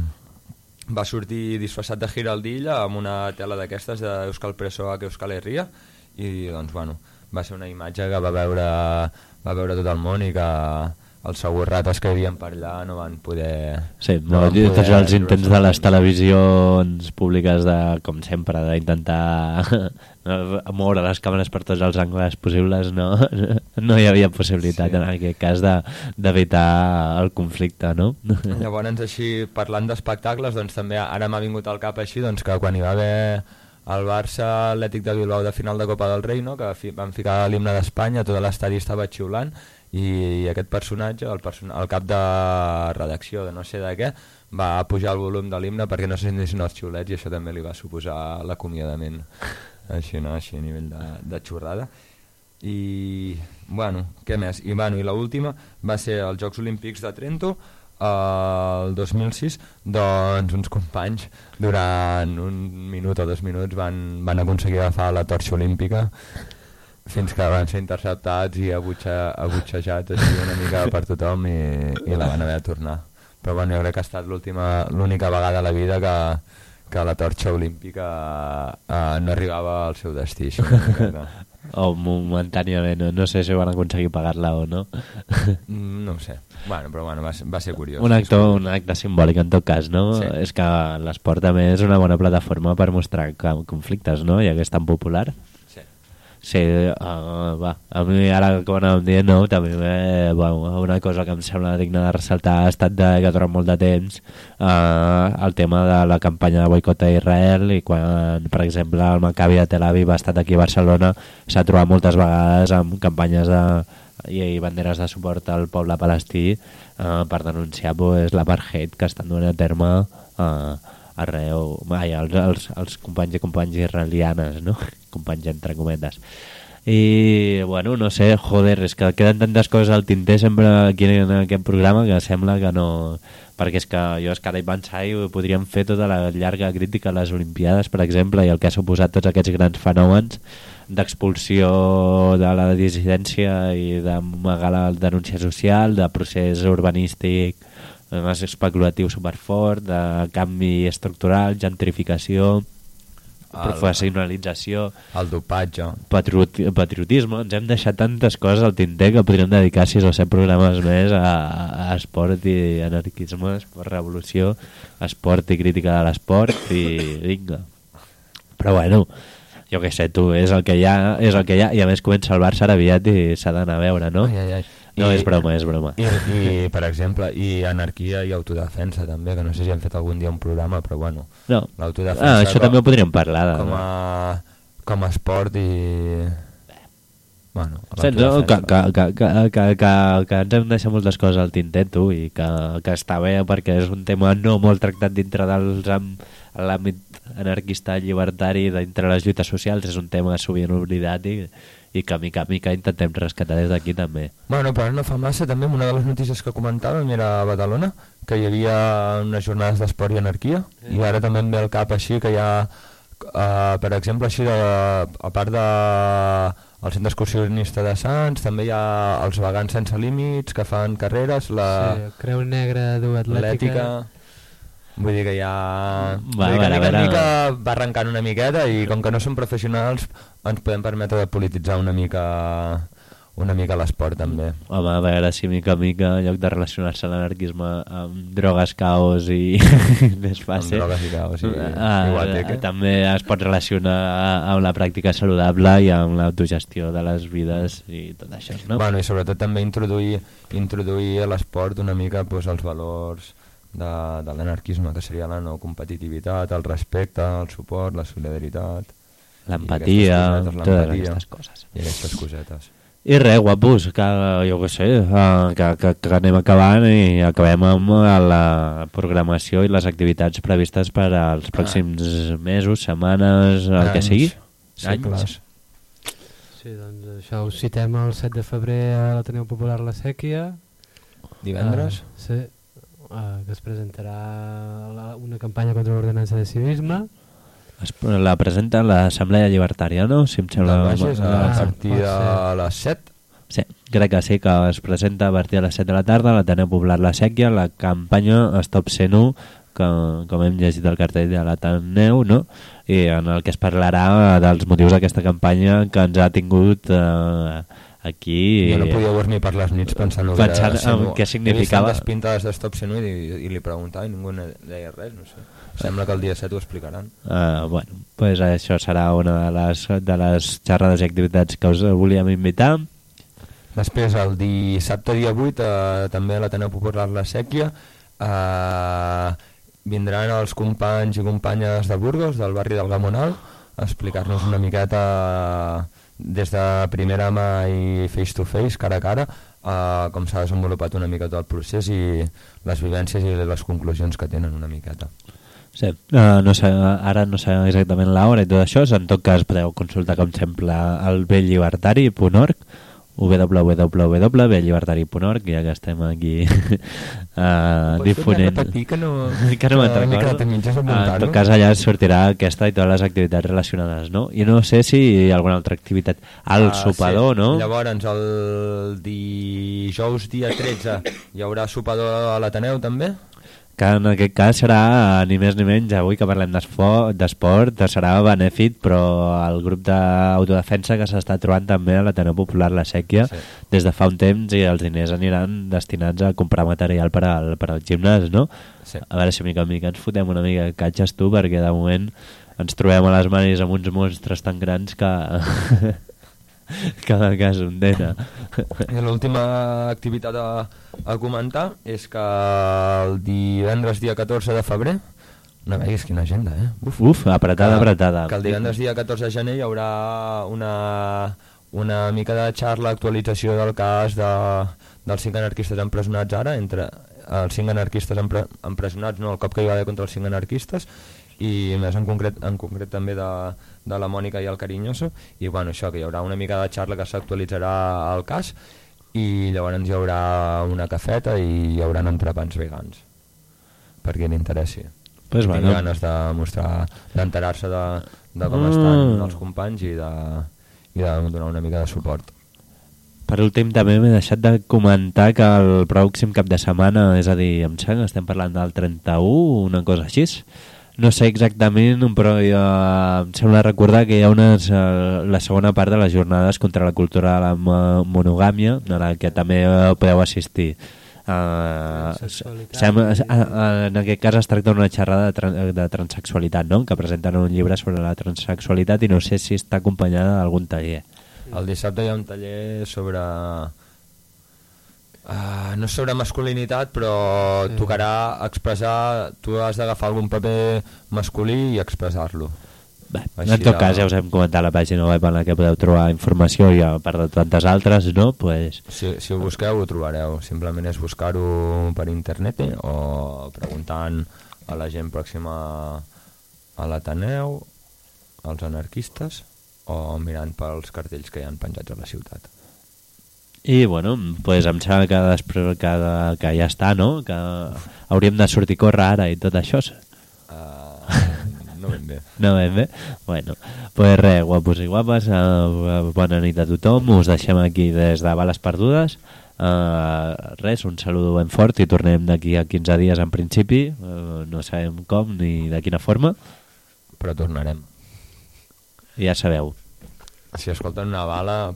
va sortir disfressat de Giraldilla amb una tela d'aquestes d'Euskal Presoa que Euskal Herria i doncs bueno, va ser una imatge que va veure, va veure tot el món i que els segurs rates que hi havia per allà no van poder... Sí, no, van no tots poder els intents de les televisions públiques de, com sempre, d'intentar *laughs* moure les càmeres per tots els angles possibles, no, *laughs* no hi havia possibilitat Sí. en aquest cas de- d'evitar el conflicte, no? Llavors, així, parlant d'espectacles, doncs també ara m'ha vingut al cap així doncs, que quan hi va haver el Barça Atlètic de Bilbao de final de Copa del Rei, no? que fi, van ficar l'himne d'Espanya, tot l'estadi estava xiulant, i aquest personatge, el, person el cap de redacció de no sé de què, va pujar el volum de l'himne perquè no se sentissin els xiulets i això també li va suposar l'acomiadament així, no? així a nivell de, de xurrada i bueno, què més? I, bueno, i l'última va ser els Jocs Olímpics de Trento el 2006 doncs uns companys durant un minut o dos minuts van, van aconseguir agafar la torxa olímpica fins que van ser interceptats i abutxa, abutxejats així una mica per tothom i, i la van haver de tornar però bueno, jo crec que ha estat l'única vegada a la vida que, que la torxa olímpica eh, no arribava al seu destí. O momentàniament, no, no sé si van aconseguir pagar-la o no. Mm, no ho sé, bueno, però bueno, va, ser, va ser curiós un acte, un acte simbòlic en tot cas, no? Sí. És que l'esport també és una bona plataforma per mostrar conflictes, no? Ja que és tan popular. Sí. Uh, va, a mi ara com anàvem dient, no, també eh, bueno, una cosa que em sembla digna de ressaltar ha estat de, que durant molt de temps uh, el tema de la campanya de boicot a Israel i quan, per exemple, el Maccabi de Tel Aviv ha estat aquí a Barcelona s'ha trobat moltes vegades amb campanyes de, i, i banderes de suport al poble palestí uh, per denunciar pues, l'apartheid que estan duent a terme uh, arreu, ai, els, els, els companys i companys israelianes, no? Companys entre cometes. I, bueno, no sé, joder, és que queden tantes coses al tinter sempre aquí en aquest programa que sembla que no... Perquè és que jo és que ara hi pensar i podríem fer tota la llarga crítica a les Olimpiades, per exemple, i el que ha suposat tots aquests grans fenòmens d'expulsió de la dissidència i d'amagar la denúncia social, de procés urbanístic especulatiu superfort, de canvi estructural, gentrificació, professionalització, El dopatge. patrioti patriotisme, ens hem deixat tantes coses al tinter que podríem dedicar 6 o 7 programes més a, a esport i anarquisme, esport, revolució, esport i crítica de l'esport i vinga. Però bueno, jo què sé, tu, és el que hi ha, és el que hi ha, i a més comença el Barça ara aviat i s'ha d'anar a veure, no? Ai, ai, ai. No, és broma, és broma. I, I, per exemple, i anarquia i autodefensa també, que no sé si hem fet algun dia un programa, però bueno. No. L'autodefensa Ah, això com- també ho podríem parlar, de- Com a, com a esport i... Bueno, Saps, no? que, que, que, que, que, que, que ens hem deixat moltes coses al tinter, tu, i que, que està bé perquè és un tema no molt tractat dintre dels l'àmbit anarquista llibertari dintre les lluites socials, és un tema sovint oblidat i, i que mica a mica intentem rescatar des d'aquí també. Bueno, però no fa massa també una de les notícies que comentàvem era a Badalona, que hi havia unes jornades d'esport i anarquia, i ara també em ve al cap així que hi ha, uh, per exemple, així de, a part de el centre excursionista de Sants, també hi ha els vegans sense límits que fan carreres, la Sí, Creu Negra du atlètica. Vull dir que ja... Va, vull dir que mica a en veure. mica va arrencant una miqueta i com que no som professionals ens podem permetre de polititzar una mica una mica l'esport també. Home, a veure si mica a mica, en lloc de relacionar-se l'anarquisme amb drogues, caos i *laughs* més fàcil... drogues i caos i- ah, i guateque. també es pot relacionar amb la pràctica saludable i amb l'autogestió de les vides i tot això, no? Bueno, i sobretot també introduir, introduir a l'esport una mica pues, els valors de, de l'anarquisme, que seria la no competitivitat, el respecte, el suport, la solidaritat... L'empatia, totes aquestes coses. I aquestes cosetes. I res, guapos, que jo què sé, eh, que, que, que anem acabant i acabem amb la programació i les activitats previstes per als pròxims mesos, setmanes, el que Anys, sigui. segles. Sí, doncs això ho citem el 7 de febrer a l'Ateneu Popular La Sèquia. Divendres? Uh, sí, uh, que es presentarà la, una campanya contra l'ordenança de civisme. Es, la presenta l'Assemblea Llibertària, no? Si em sembla... Del Bages a Ah, partir de les 7. Sí, crec que sí, que es presenta a partir de les 7 de la tarda a l'Ateneu Popular La Sèquia, la campanya Stop Senu, que com hem llegit el cartell de l'Ateneu, no? i en el que es parlarà dels motius d'aquesta campanya que ens ha tingut eh, aquí. Jo no podia dormir per les nits pensant, pensant en què significava. Tantes pintades de Stop Senu i, i li preguntava i ningú deia res, no sé. Sembla que el dia 7 ho explicaran. Uh, bueno, pues això serà una de les, de les xerrades i activitats que us volíem invitar. Després, el dissabte dia 8, eh, també a l'Ateneu Popular La Sèquia, eh, vindran els companys i companyes de Burgos, del barri del Gamonal, a explicar-nos una miqueta des de primera mà i face to face, cara a cara, eh, com s'ha desenvolupat una mica tot el procés i les vivències i les conclusions que tenen una miqueta. Sí, uh, no sé, ara no sé exactament l'hora i tot això, en tot cas podeu consultar com sempre el bellllibertari.org www.bellibertari.org ja que estem aquí *laughs* uh, difonent repetir, que no- *laughs* que no me'n recordo apuntant-ho? en tot cas allà sortirà aquesta i totes les activitats relacionades no? i no sé si hi ha alguna altra activitat al Ah, sopador, sí. no? Llavors, el dijous dia 13 hi haurà sopador a l'Ateneu també? Que en aquest cas serà ni més ni menys avui que parlem d'espo- d'esport serà benèfic però el grup d'autodefensa que s'està trobant també a l'Ateneu Popular La Sèquia Sí. des de fa un temps i els diners aniran destinats a comprar material per al, per al gimnàs no? Sí. a veure si mica en mica ens fotem una mica catxes tu perquè de moment ens trobem a les manis amb uns monstres tan grans que *laughs* *laughs* que és un dena I l'última activitat a, a comentar és que el divendres dia 14 de febrer no veiguis quina agenda, eh? Uf, uf, apretada, que, apretada. Que el divendres dia 14 de gener hi haurà una, una mica de xarra, actualització del cas de, dels cinc anarquistes empresonats ara, entre els cinc anarquistes empre, empresonats, no, el cop que hi va haver contra els cinc anarquistes, i més en concret, en concret també de, de la Mònica i el Carinyoso, i bueno, això, que hi haurà una mica de xarra que s'actualitzarà el cas, i llavors hi haurà una cafeta i hi haurà entrepans vegans, per qui li interessi. Pues bueno. Tinc ganes de mostrar, d'enterar-se de, de com Ah. estan els companys i de, i de donar una mica de suport. Per últim, també m'he deixat de comentar que el pròxim cap de setmana, és a dir, em sembla estem parlant del 31, una cosa així, no sé exactament, però jo, em sembla recordar que hi ha unes, eh, la segona part de les jornades contra la cultura de la mo- monogàmia, a la que també eh, podeu assistir. Uh, sembla, uh, en aquest cas es tracta d'una xerrada de, tran de transexualitat, no? que presenten un llibre sobre la transexualitat i no sé si està acompanyada d'algun taller. El dissabte hi ha un taller sobre... Uh, no sobre masculinitat, però Sí. tocarà expressar... Tu has d'agafar algun paper masculí i expressar-lo. Bé, Així en tot de- cas ja us hem comentat la pàgina web en la que podeu trobar informació i a part de tantes altres, no? Pues, Si, si ho busqueu ho trobareu, simplement és buscar-ho per internet eh, o preguntant a la gent pròxima a l'Ateneu, als anarquistes o mirant pels cartells que hi han penjats a la ciutat. I bueno, pues em sembla que, després, que, que ja està, no? Que hauríem de sortir a córrer ara i tot això. Uh, no ben bé. *laughs* No ben bé? Bueno, pues res, guapos i guapes, uh, bona nit a tothom, us deixem aquí des de Bales Perdudes. Uh, res, un saludo ben fort i tornem d'aquí a 15 dies en principi, uh, no sabem com ni de quina forma. Però tornarem. Ja sabeu. Si escolten una bala,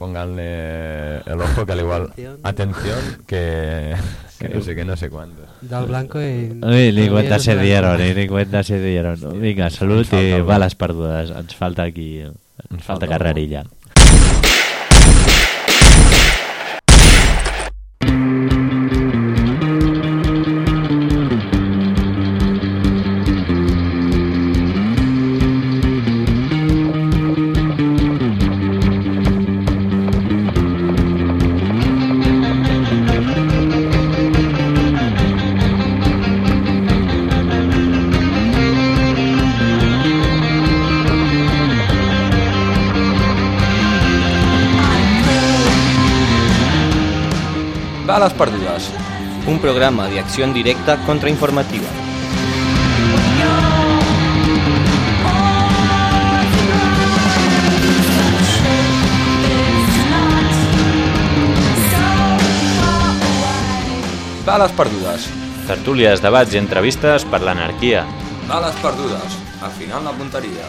pónganle el ojo que al igual... Atención, que, *laughs* que no sé qué, no sé cuándo. Del blanco i... Ui, ni cuenta se dieron, eh, ni cuenta se dieron. Vinga, salut Ens falta i algú. bales perdudes. Ens falta aquí, ens falta falta carrerilla. Bales perdudes. Un programa de acción directa contrainformativa. Bales perdudes. Tertúlies, debats i entrevistes per l'anarquia. Bales perdudes. Al final la punteria.